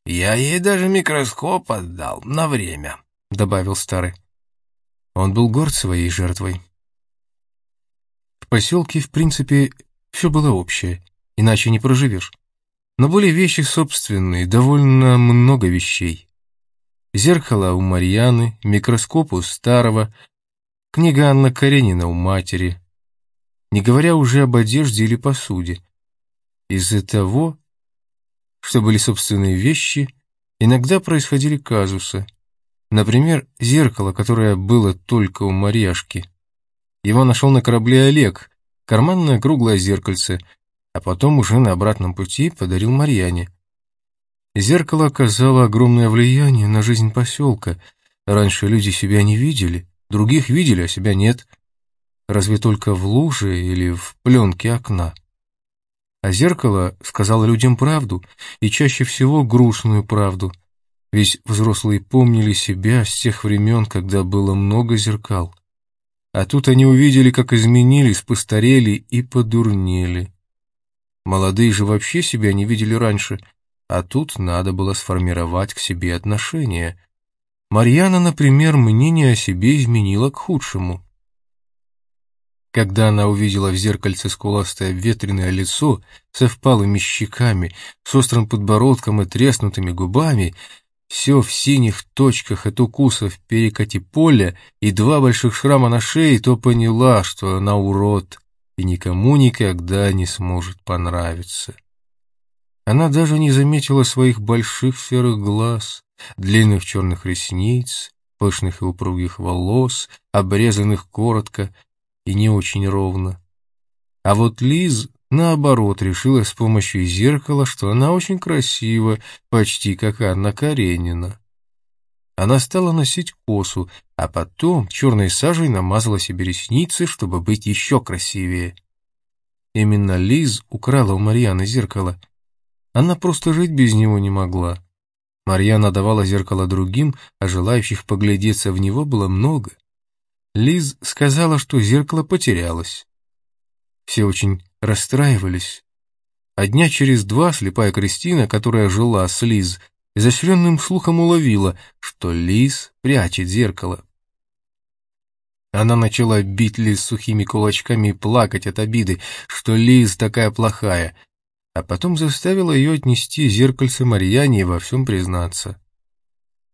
«Я ей даже микроскоп отдал на время», — добавил старый. Он был горд своей жертвой. В поселке, в принципе, все было общее, иначе не проживешь. Но были вещи собственные, довольно много вещей. Зеркало у Марьяны, микроскоп у старого, книга Анна Каренина у матери, не говоря уже об одежде или посуде. Из-за того, что были собственные вещи, иногда происходили казусы. Например, зеркало, которое было только у Марьяшки. Его нашел на корабле Олег, карманное круглое зеркальце — а потом уже на обратном пути подарил Марьяне. Зеркало оказало огромное влияние на жизнь поселка. Раньше люди себя не видели, других видели, а себя нет. Разве только в луже или в пленке окна. А зеркало сказало людям правду, и чаще всего грустную правду. Ведь взрослые помнили себя с тех времен, когда было много зеркал. А тут они увидели, как изменились, постарели и подурнели. Молодые же вообще себя не видели раньше, а тут надо было сформировать к себе отношения. Марьяна, например, мнение о себе изменила к худшему. Когда она увидела в зеркальце скуластое ветреное лицо со впалыми щеками, с острым подбородком и треснутыми губами, все в синих точках от укусов перекати поля и два больших шрама на шее, то поняла, что она урод и никому никогда не сможет понравиться. Она даже не заметила своих больших серых глаз, длинных черных ресниц, пышных и упругих волос, обрезанных коротко и не очень ровно. А вот Лиз, наоборот, решила с помощью зеркала, что она очень красива, почти как Анна Каренина. Она стала носить косу, а потом черной сажей намазала себе ресницы, чтобы быть еще красивее. Именно Лиз украла у Марьяны зеркало. Она просто жить без него не могла. Марьяна давала зеркало другим, а желающих поглядеться в него было много. Лиз сказала, что зеркало потерялось. Все очень расстраивались. А дня через два слепая Кристина, которая жила с Лиз, изощренным слухом уловила, что лис прячет зеркало. Она начала бить Лиз сухими кулачками и плакать от обиды, что Лиз такая плохая, а потом заставила ее отнести зеркальце Марьяне и во всем признаться.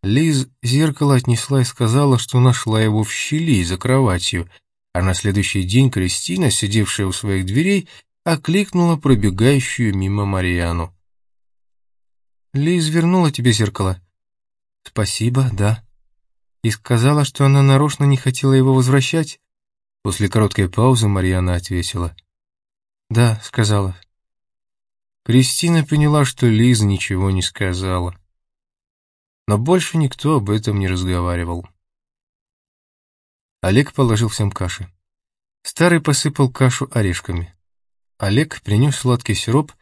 Лиз зеркало отнесла и сказала, что нашла его в щели за кроватью, а на следующий день Кристина, сидевшая у своих дверей, окликнула пробегающую мимо Марьяну. Лиз вернула тебе зеркало?» «Спасибо, да». «И сказала, что она нарочно не хотела его возвращать?» После короткой паузы Марьяна ответила. «Да», — сказала. Кристина поняла, что Лиз ничего не сказала. Но больше никто об этом не разговаривал. Олег положил всем каши. Старый посыпал кашу орешками. Олег принес сладкий сироп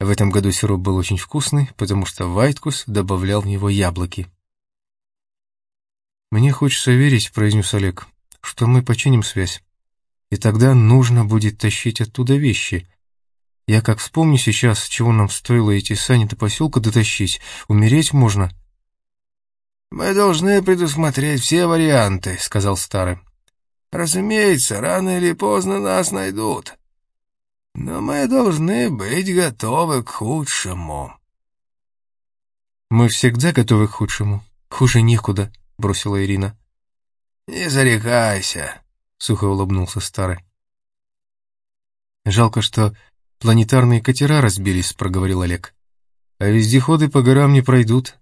в этом году сироп был очень вкусный, потому что Вайткус добавлял в него яблоки. «Мне хочется верить», — произнес Олег, — «что мы починим связь. И тогда нужно будет тащить оттуда вещи. Я как вспомню сейчас, чего нам стоило эти сани до поселка дотащить. Умереть можно». «Мы должны предусмотреть все варианты», — сказал старый. «Разумеется, рано или поздно нас найдут. Но мы должны быть готовы к худшему. Мы всегда готовы к худшему. Хуже некуда, бросила Ирина. Не зарекайся, сухо улыбнулся старый. Жалко, что планетарные катера разбились, проговорил Олег. А вездеходы по горам не пройдут.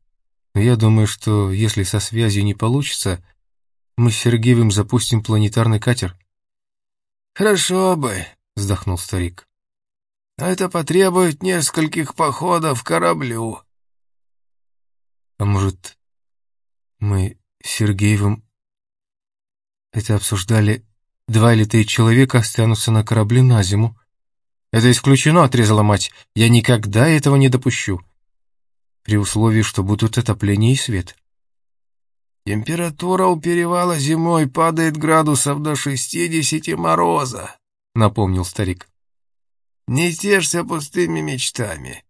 Я думаю, что если со связью не получится, мы с Сергеевым запустим планетарный катер. Хорошо бы, вздохнул старик. Но это потребует нескольких походов к кораблю. А может, мы с Сергеевым это обсуждали? Два или три человека останутся на корабле на зиму. Это исключено, отрезала мать. Я никогда этого не допущу. При условии, что будут отопление и свет. Температура у перевала зимой падает градусов до шестидесяти мороза, напомнил старик. Не тешься пустыми мечтами.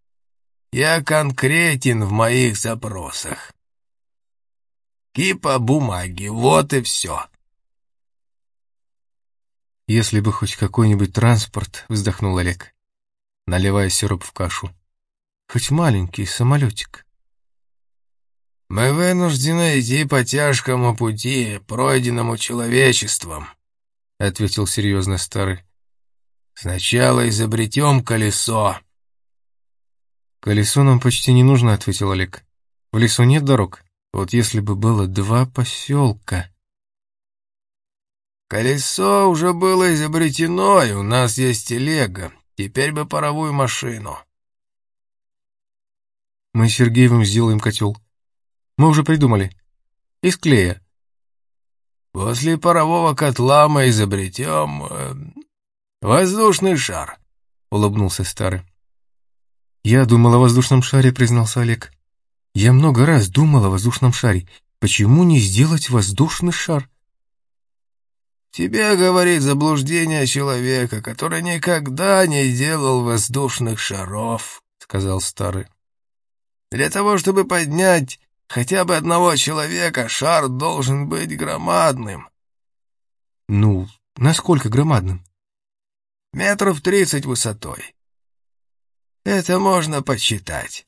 Я конкретен в моих запросах. Кипа бумаги, вот и все. Если бы хоть какой-нибудь транспорт, вздохнул Олег, наливая сироп в кашу. Хоть маленький самолетик. Мы вынуждены идти по тяжкому пути, пройденному человечеством, ответил серьезно старый. Сначала изобретем колесо. Колесо нам почти не нужно, ответил Олег. В лесу нет дорог. Вот если бы было два поселка. Колесо уже было изобретено, и у нас есть телега. Теперь бы паровую машину. Мы с Сергеевым сделаем котел. Мы уже придумали. Из клея. После парового котла мы изобретем... Э, воздушный шар, — улыбнулся старый. Я думал о воздушном шаре, признался Олег. Я много раз думал о воздушном шаре. Почему не сделать воздушный шар? Тебе говорит заблуждение человека, который никогда не делал воздушных шаров, сказал старый. Для того, чтобы поднять хотя бы одного человека, шар должен быть громадным. Ну, насколько громадным? Метров тридцать высотой. Это можно подсчитать.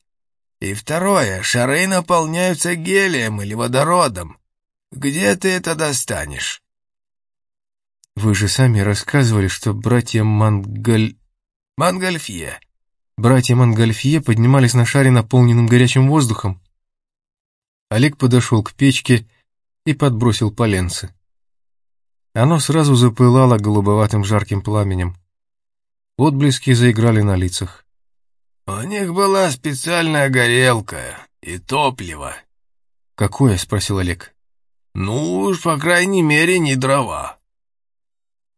И второе, шары наполняются гелием или водородом. Где ты это достанешь? Вы же сами рассказывали, что братья Мангаль... Мангольфье. Братья Мангольфье поднимались на шаре, наполненным горячим воздухом. Олег подошел к печке и подбросил поленце. Оно сразу запылало голубоватым жарким пламенем. Отблески заиграли на лицах. «У них была специальная горелка и топливо». «Какое?» — спросил Олег. «Ну уж, по крайней мере, не дрова».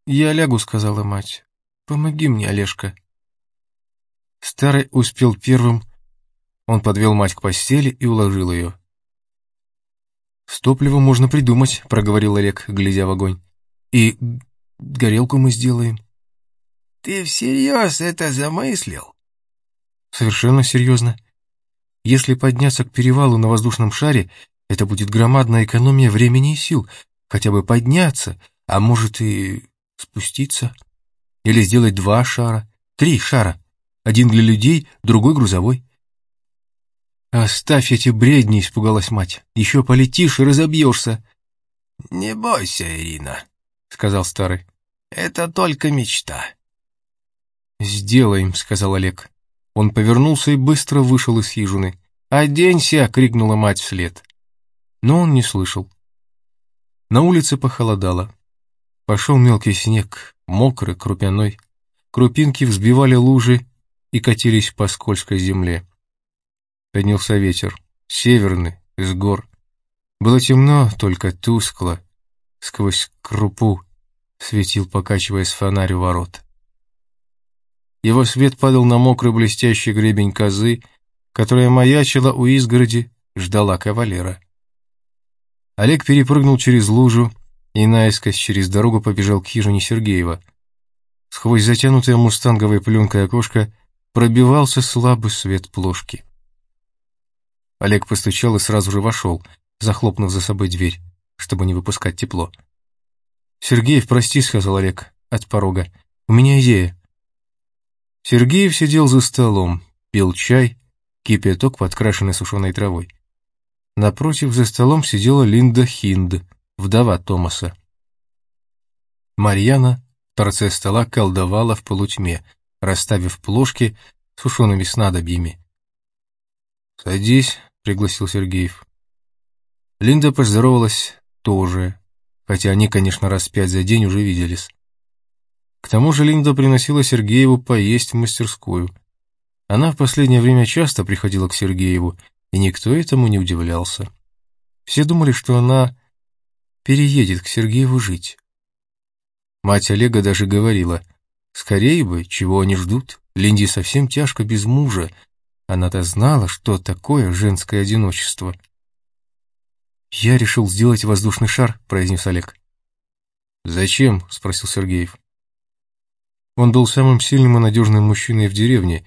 «Я лягу», — сказала мать. «Помоги мне, Олежка». Старый успел первым. Он подвел мать к постели и уложил ее. «С топливом можно придумать», — проговорил Олег, глядя в огонь. «И горелку мы сделаем». «Ты всерьез это замыслил?» «Совершенно серьезно. Если подняться к перевалу на воздушном шаре, это будет громадная экономия времени и сил. Хотя бы подняться, а может и спуститься. Или сделать два шара, три шара. Один для людей, другой грузовой. «Оставь эти бредни», — испугалась мать. «Еще полетишь и разобьешься». «Не бойся, Ирина», — сказал старый. «Это только мечта». «Сделаем», — сказал Олег. Он повернулся и быстро вышел из хижины. «Оденься!» — крикнула мать вслед. Но он не слышал. На улице похолодало. Пошел мелкий снег, мокрый, крупяной. Крупинки взбивали лужи и катились по скользкой земле. Поднялся ветер, северный, из гор. Было темно, только тускло. Сквозь крупу светил, покачиваясь фонарь у ворот. Его свет падал на мокрый блестящий гребень козы, которая маячила у изгороди, ждала кавалера. Олег перепрыгнул через лужу, и наискось через дорогу побежал к хижине Сергеева. Сквозь затянутое мустанговой пленкой окошко пробивался слабый свет плошки. Олег постучал и сразу же вошел, захлопнув за собой дверь, чтобы не выпускать тепло. «Сергеев, прости», — сказал Олег от порога, — «у меня идея». Сергеев сидел за столом, пил чай, кипяток, подкрашенный сушеной травой. Напротив за столом сидела Линда Хинд, вдова Томаса. Марьяна в торце стола колдовала в полутьме, расставив плошки сушеными снадобьями. «Садись», — пригласил Сергеев. Линда поздоровалась тоже, хотя они, конечно, раз пять за день уже виделись. К тому же Линда приносила Сергееву поесть в мастерскую. Она в последнее время часто приходила к Сергееву, и никто этому не удивлялся. Все думали, что она переедет к Сергееву жить. Мать Олега даже говорила, скорее бы, чего они ждут, Линде совсем тяжко без мужа, она-то знала, что такое женское одиночество. «Я решил сделать воздушный шар», — произнес Олег. «Зачем?» — спросил Сергеев. Он был самым сильным и надежным мужчиной в деревне,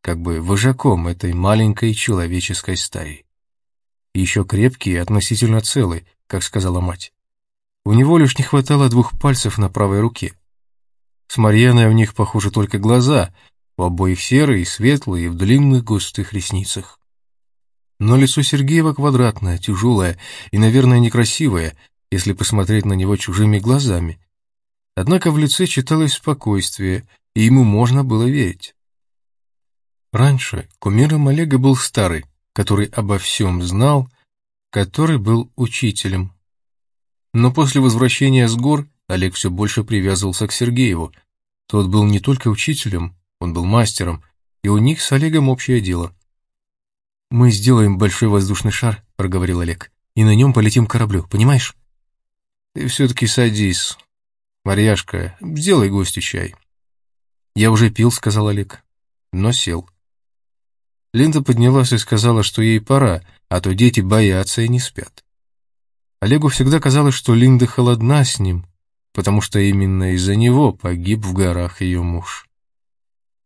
как бы вожаком этой маленькой человеческой стаи. еще крепкий и относительно целый, как сказала мать. У него лишь не хватало двух пальцев на правой руке. С Марьяной у них, похоже, только глаза, у обоих серые, светлые, в длинных густых ресницах. Но лицо Сергеева квадратное, тяжелое и, наверное, некрасивое, если посмотреть на него чужими глазами. Однако в лице читалось спокойствие, и ему можно было верить. Раньше кумиром Олега был старый, который обо всем знал, который был учителем. Но после возвращения с гор Олег все больше привязывался к Сергееву. Тот был не только учителем, он был мастером, и у них с Олегом общее дело. «Мы сделаем большой воздушный шар», — проговорил Олег, «и на нем полетим к кораблю, понимаешь?» «Ты все-таки садись. Марьяшка, сделай гостю чай». «Я уже пил», — сказал Олег, но сел. Линда поднялась и сказала, что ей пора, а то дети боятся и не спят. Олегу всегда казалось, что Линда холодна с ним, потому что именно из-за него погиб в горах ее муж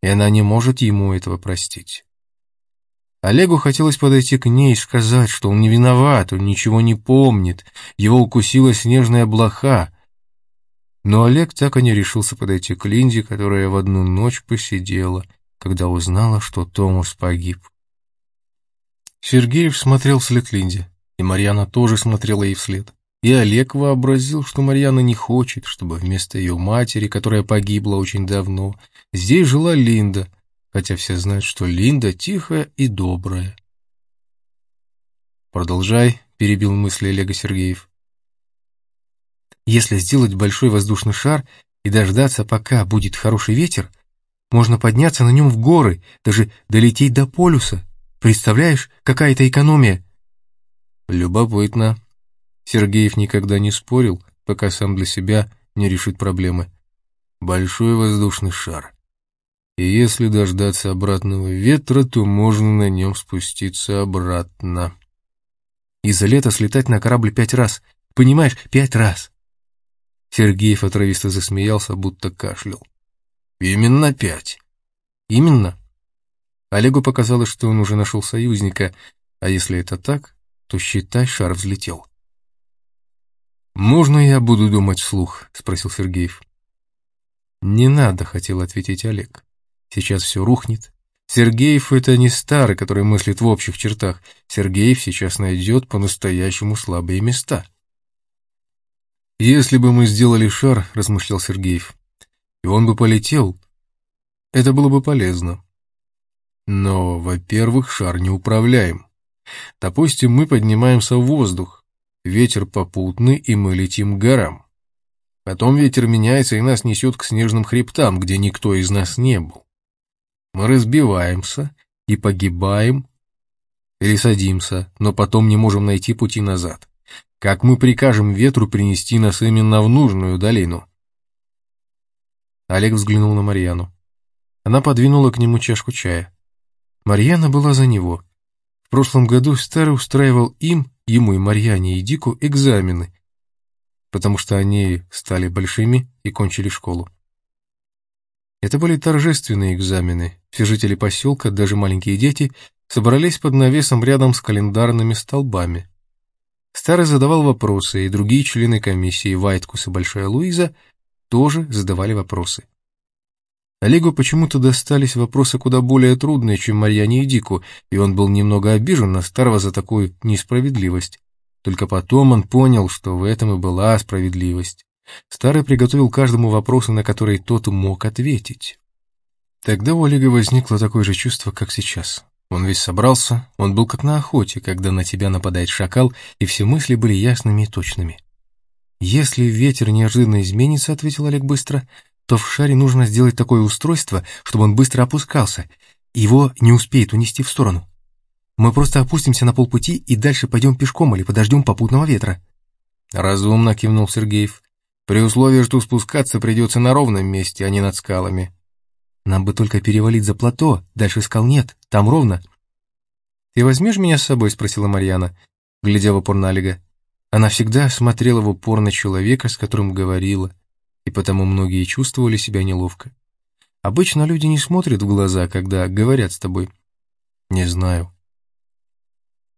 и она не может ему этого простить. Олегу хотелось подойти к ней и сказать, что он не виноват, он ничего не помнит, его укусила снежная блоха. Но Олег так и не решился подойти к Линде, которая в одну ночь посидела, когда узнала, что Томас погиб. Сергеев смотрел вслед Линде, и Марьяна тоже смотрела ей вслед. И Олег вообразил, что Марьяна не хочет, чтобы вместо ее матери, которая погибла очень давно, здесь жила Линда, хотя все знают, что Линда тихая и добрая. «Продолжай», — перебил мысли Олега Сергеев. «Если сделать большой воздушный шар и дождаться, пока будет хороший ветер, можно подняться на нем в горы, даже долететь до полюса. Представляешь, какая-то экономия?» «Любопытно», Сергеев никогда не спорил, пока сам для себя не решит проблемы. Большой воздушный шар. И если дождаться обратного ветра, то можно на нем спуститься обратно. И за лето слетать на корабль пять раз. Понимаешь, пять раз. Сергеев отрависто засмеялся, будто кашлял. Именно пять. Именно. Олегу показалось, что он уже нашел союзника, а если это так, то считай, шар взлетел. «Можно я буду думать вслух?» — спросил Сергеев. «Не надо», — хотел ответить Олег. «Сейчас все рухнет. Сергеев — это не старый, который мыслит в общих чертах. Сергеев сейчас найдет по-настоящему слабые места». «Если бы мы сделали шар», — размышлял Сергеев, — «и он бы полетел, это было бы полезно. Но, во-первых, шар не управляем. Допустим, мы поднимаемся в воздух, ветер попутный, и мы летим к горам. Потом ветер меняется и нас несет к снежным хребтам, где никто из нас не был. Мы разбиваемся и погибаем или садимся, но потом не можем найти пути назад. Как мы прикажем ветру принести нас именно в нужную долину? Олег взглянул на Марьяну. Она подвинула к нему чашку чая. Марьяна была за него. Прошлом году Старый устраивал им ему и Марьяне и Дику экзамены, потому что они стали большими и кончили школу. Это были торжественные экзамены. Все жители поселка, даже маленькие дети, собрались под навесом рядом с календарными столбами. Старый задавал вопросы, и другие члены комиссии, Вайткус и Большая Луиза, тоже задавали вопросы. Олегу почему-то достались вопросы куда более трудные, чем Марьяне и Дику, и он был немного обижен на Старого за такую несправедливость. Только потом он понял, что в этом и была справедливость. Старый приготовил каждому вопросы, на которые тот мог ответить. Тогда у Олега возникло такое же чувство, как сейчас. Он весь собрался, он был как на охоте, когда на тебя нападает шакал, и все мысли были ясными и точными. «Если ветер неожиданно изменится», — ответил Олег быстро, то в шаре нужно сделать такое устройство, чтобы он быстро опускался, и его не успеет унести в сторону. Мы просто опустимся на полпути и дальше пойдем пешком или подождем попутного ветра». «Разумно», — кивнул Сергеев. «При условии, что спускаться придется на ровном месте, а не над скалами». «Нам бы только перевалить за плато, дальше скал нет, там ровно». «Ты возьмешь меня с собой?» — спросила Марьяна, глядя в упор на Олега. Она всегда смотрела в упор на человека, с которым говорила, и потому многие чувствовали себя неловко. Обычно люди не смотрят в глаза, когда говорят с тобой. «Не знаю»,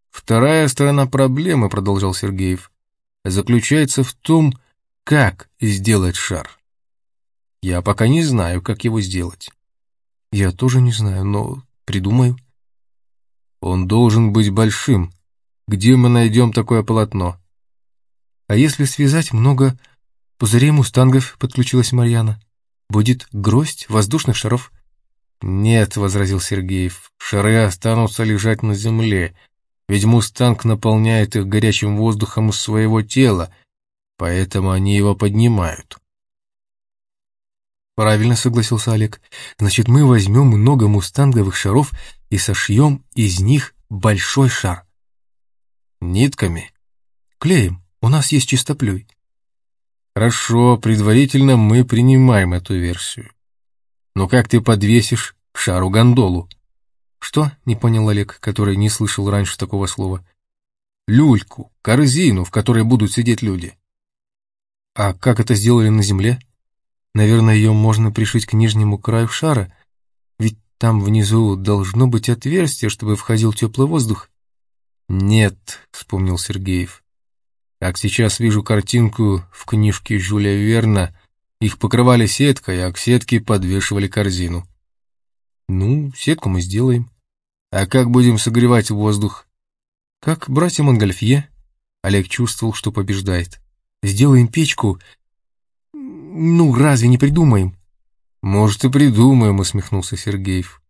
Вторая сторона проблемы, продолжал Сергеев, заключается в том, как сделать шар. Я пока не знаю, как его сделать. Я тоже не знаю, но придумаю. Он должен быть большим. Где мы найдем такое полотно? А если связать много пузырей мустангов, подключилась Марьяна, будет гроздь воздушных шаров? Нет, возразил Сергеев, шары останутся лежать на земле, ведь мустанг наполняет их горячим воздухом из своего тела, поэтому они его поднимают. Правильно согласился Олег. Значит, мы возьмем много мустанговых шаров и сошьем из них большой шар. Нитками? Клеем. У нас есть чистоплюй. Хорошо, предварительно мы принимаем эту версию. Но как ты подвесишь шару гондолу? «Что?» — не понял Олег, который не слышал раньше такого слова. «Люльку, корзину, в которой будут сидеть люди». «А как это сделали на земле? Наверное, ее можно пришить к нижнему краю шара, ведь там внизу должно быть отверстие, чтобы входил теплый воздух». «Нет», — вспомнил Сергеев. «Как сейчас вижу картинку в книжке Жюля Верна, их покрывали сеткой, а к сетке подвешивали корзину». Ну, сетку мы сделаем. А как будем согревать воздух? Как братья Монгольфье. Олег чувствовал, что побеждает. Сделаем печку. Ну, разве не придумаем? Может, и придумаем, усмехнулся Сергеев.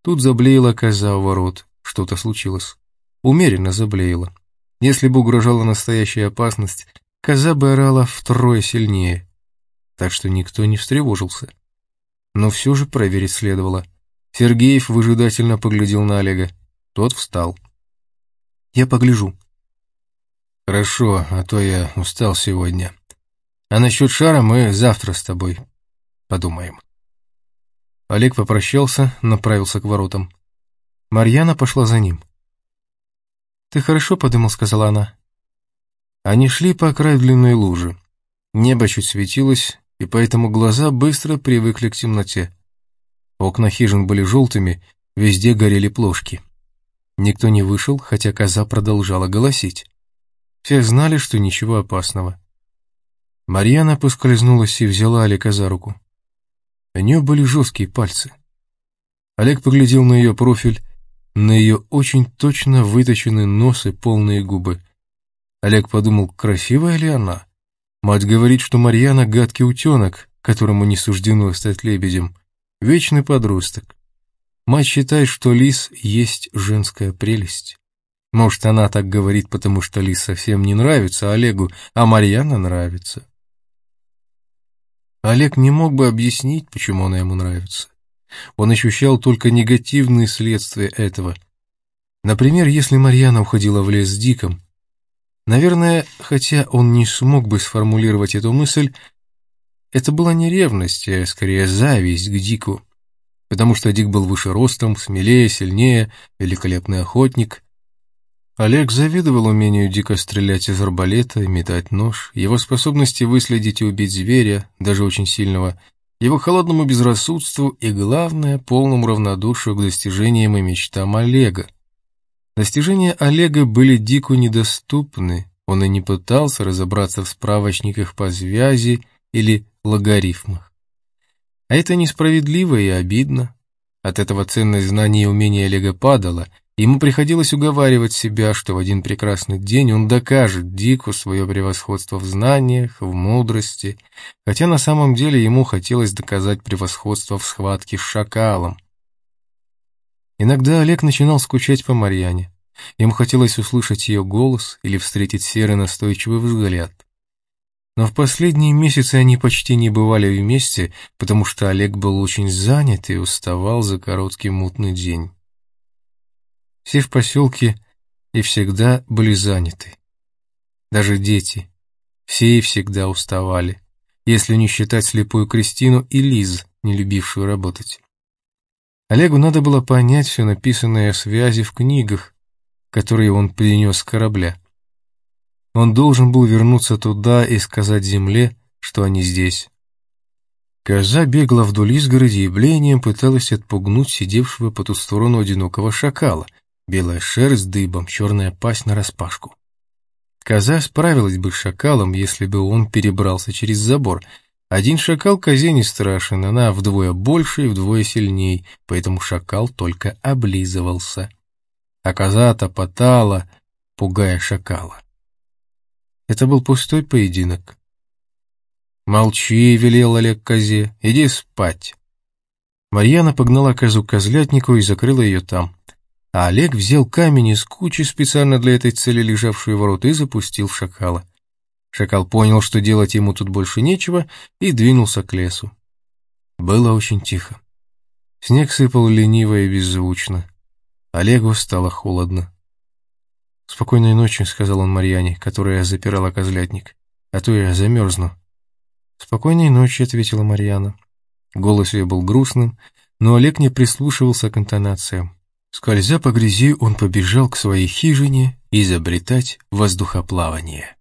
Тут заблеяла коза у ворот. Что-то случилось. Умеренно заблеяла. Если бы угрожала настоящая опасность, коза бы орала втрое сильнее. Так что никто не встревожился. Но все же проверить следовало. Сергеев выжидательно поглядел на Олега. Тот встал. «Я погляжу». «Хорошо, а то я устал сегодня. А насчет шара мы завтра с тобой подумаем». Олег попрощался, направился к воротам. Марьяна пошла за ним. «Ты хорошо подумал», — сказала она. Они шли по краю длинной лужи. Небо чуть светилось, и поэтому глаза быстро привыкли к темноте. Окна хижин были желтыми, везде горели плошки. Никто не вышел, хотя коза продолжала голосить. Все знали, что ничего опасного. Марьяна поскользнулась и взяла Олега за руку. У нее были жесткие пальцы. Олег поглядел на ее профиль, на ее очень точно выточенный нос и полные губы. Олег подумал, красивая ли она? Мать говорит, что Марьяна гадкий утенок, которому не суждено стать лебедем. Вечный подросток. Мать считает, что лис есть женская прелесть. Может, она так говорит, потому что лис совсем не нравится Олегу, а Марьяна нравится. Олег не мог бы объяснить, почему она ему нравится. Он ощущал только негативные следствия этого. Например, если Марьяна уходила в лес с Диком. Наверное, хотя он не смог бы сформулировать эту мысль, это была не ревность, а скорее зависть к Дику, потому что Дик был выше ростом, смелее, сильнее, великолепный охотник. Олег завидовал умению Дика стрелять из арбалета метать нож, его способности выследить и убить зверя, даже очень сильного, его холодному безрассудству и, главное, полному равнодушию к достижениям и мечтам Олега. Достижения Олега были Дику недоступны, он и не пытался разобраться в справочниках по связи или логарифмах. А это несправедливо и обидно. От этого ценность знаний и умения Олега падала, ему приходилось уговаривать себя, что в один прекрасный день он докажет Дику свое превосходство в знаниях, в мудрости, хотя на самом деле ему хотелось доказать превосходство в схватке с шакалом. Иногда Олег начинал скучать по Марьяне. Ему хотелось услышать ее голос или встретить серый настойчивый взгляд. Но в последние месяцы они почти не бывали вместе, потому что Олег был очень занят и уставал за короткий мутный день. Все в поселке и всегда были заняты. Даже дети. Все и всегда уставали, если не считать слепую Кристину и Лиз, не любившую работать. Олегу надо было понять все написанное о связи в книгах, которые он принес с корабля. Он должен был вернуться туда и сказать земле, что они здесь. Коза бегала вдоль изгороди и блением пыталась отпугнуть сидевшего по ту сторону одинокого шакала. Белая шерсть дыбом, черная пасть нараспашку. Коза справилась бы с шакалом, если бы он перебрался через забор. Один шакал козе не страшен, она вдвое больше и вдвое сильней, поэтому шакал только облизывался. А коза топотала, пугая шакала. Это был пустой поединок. «Молчи», — велел Олег козе, — «иди спать». Марьяна погнала козу к козлятнику и закрыла ее там а Олег взял камень из кучи, специально для этой цели лежавшую ворот, и запустил в шакала. Шакал понял, что делать ему тут больше нечего, и двинулся к лесу. Было очень тихо. Снег сыпал лениво и беззвучно. Олегу стало холодно. «Спокойной ночи», — сказал он Марьяне, которая запирала козлятник, — «а то я замерзну». «Спокойной ночи», — ответила Марьяна. Голос ее был грустным, но Олег не прислушивался к интонациям. Скользя по грязи, он побежал к своей хижине изобретать воздухоплавание.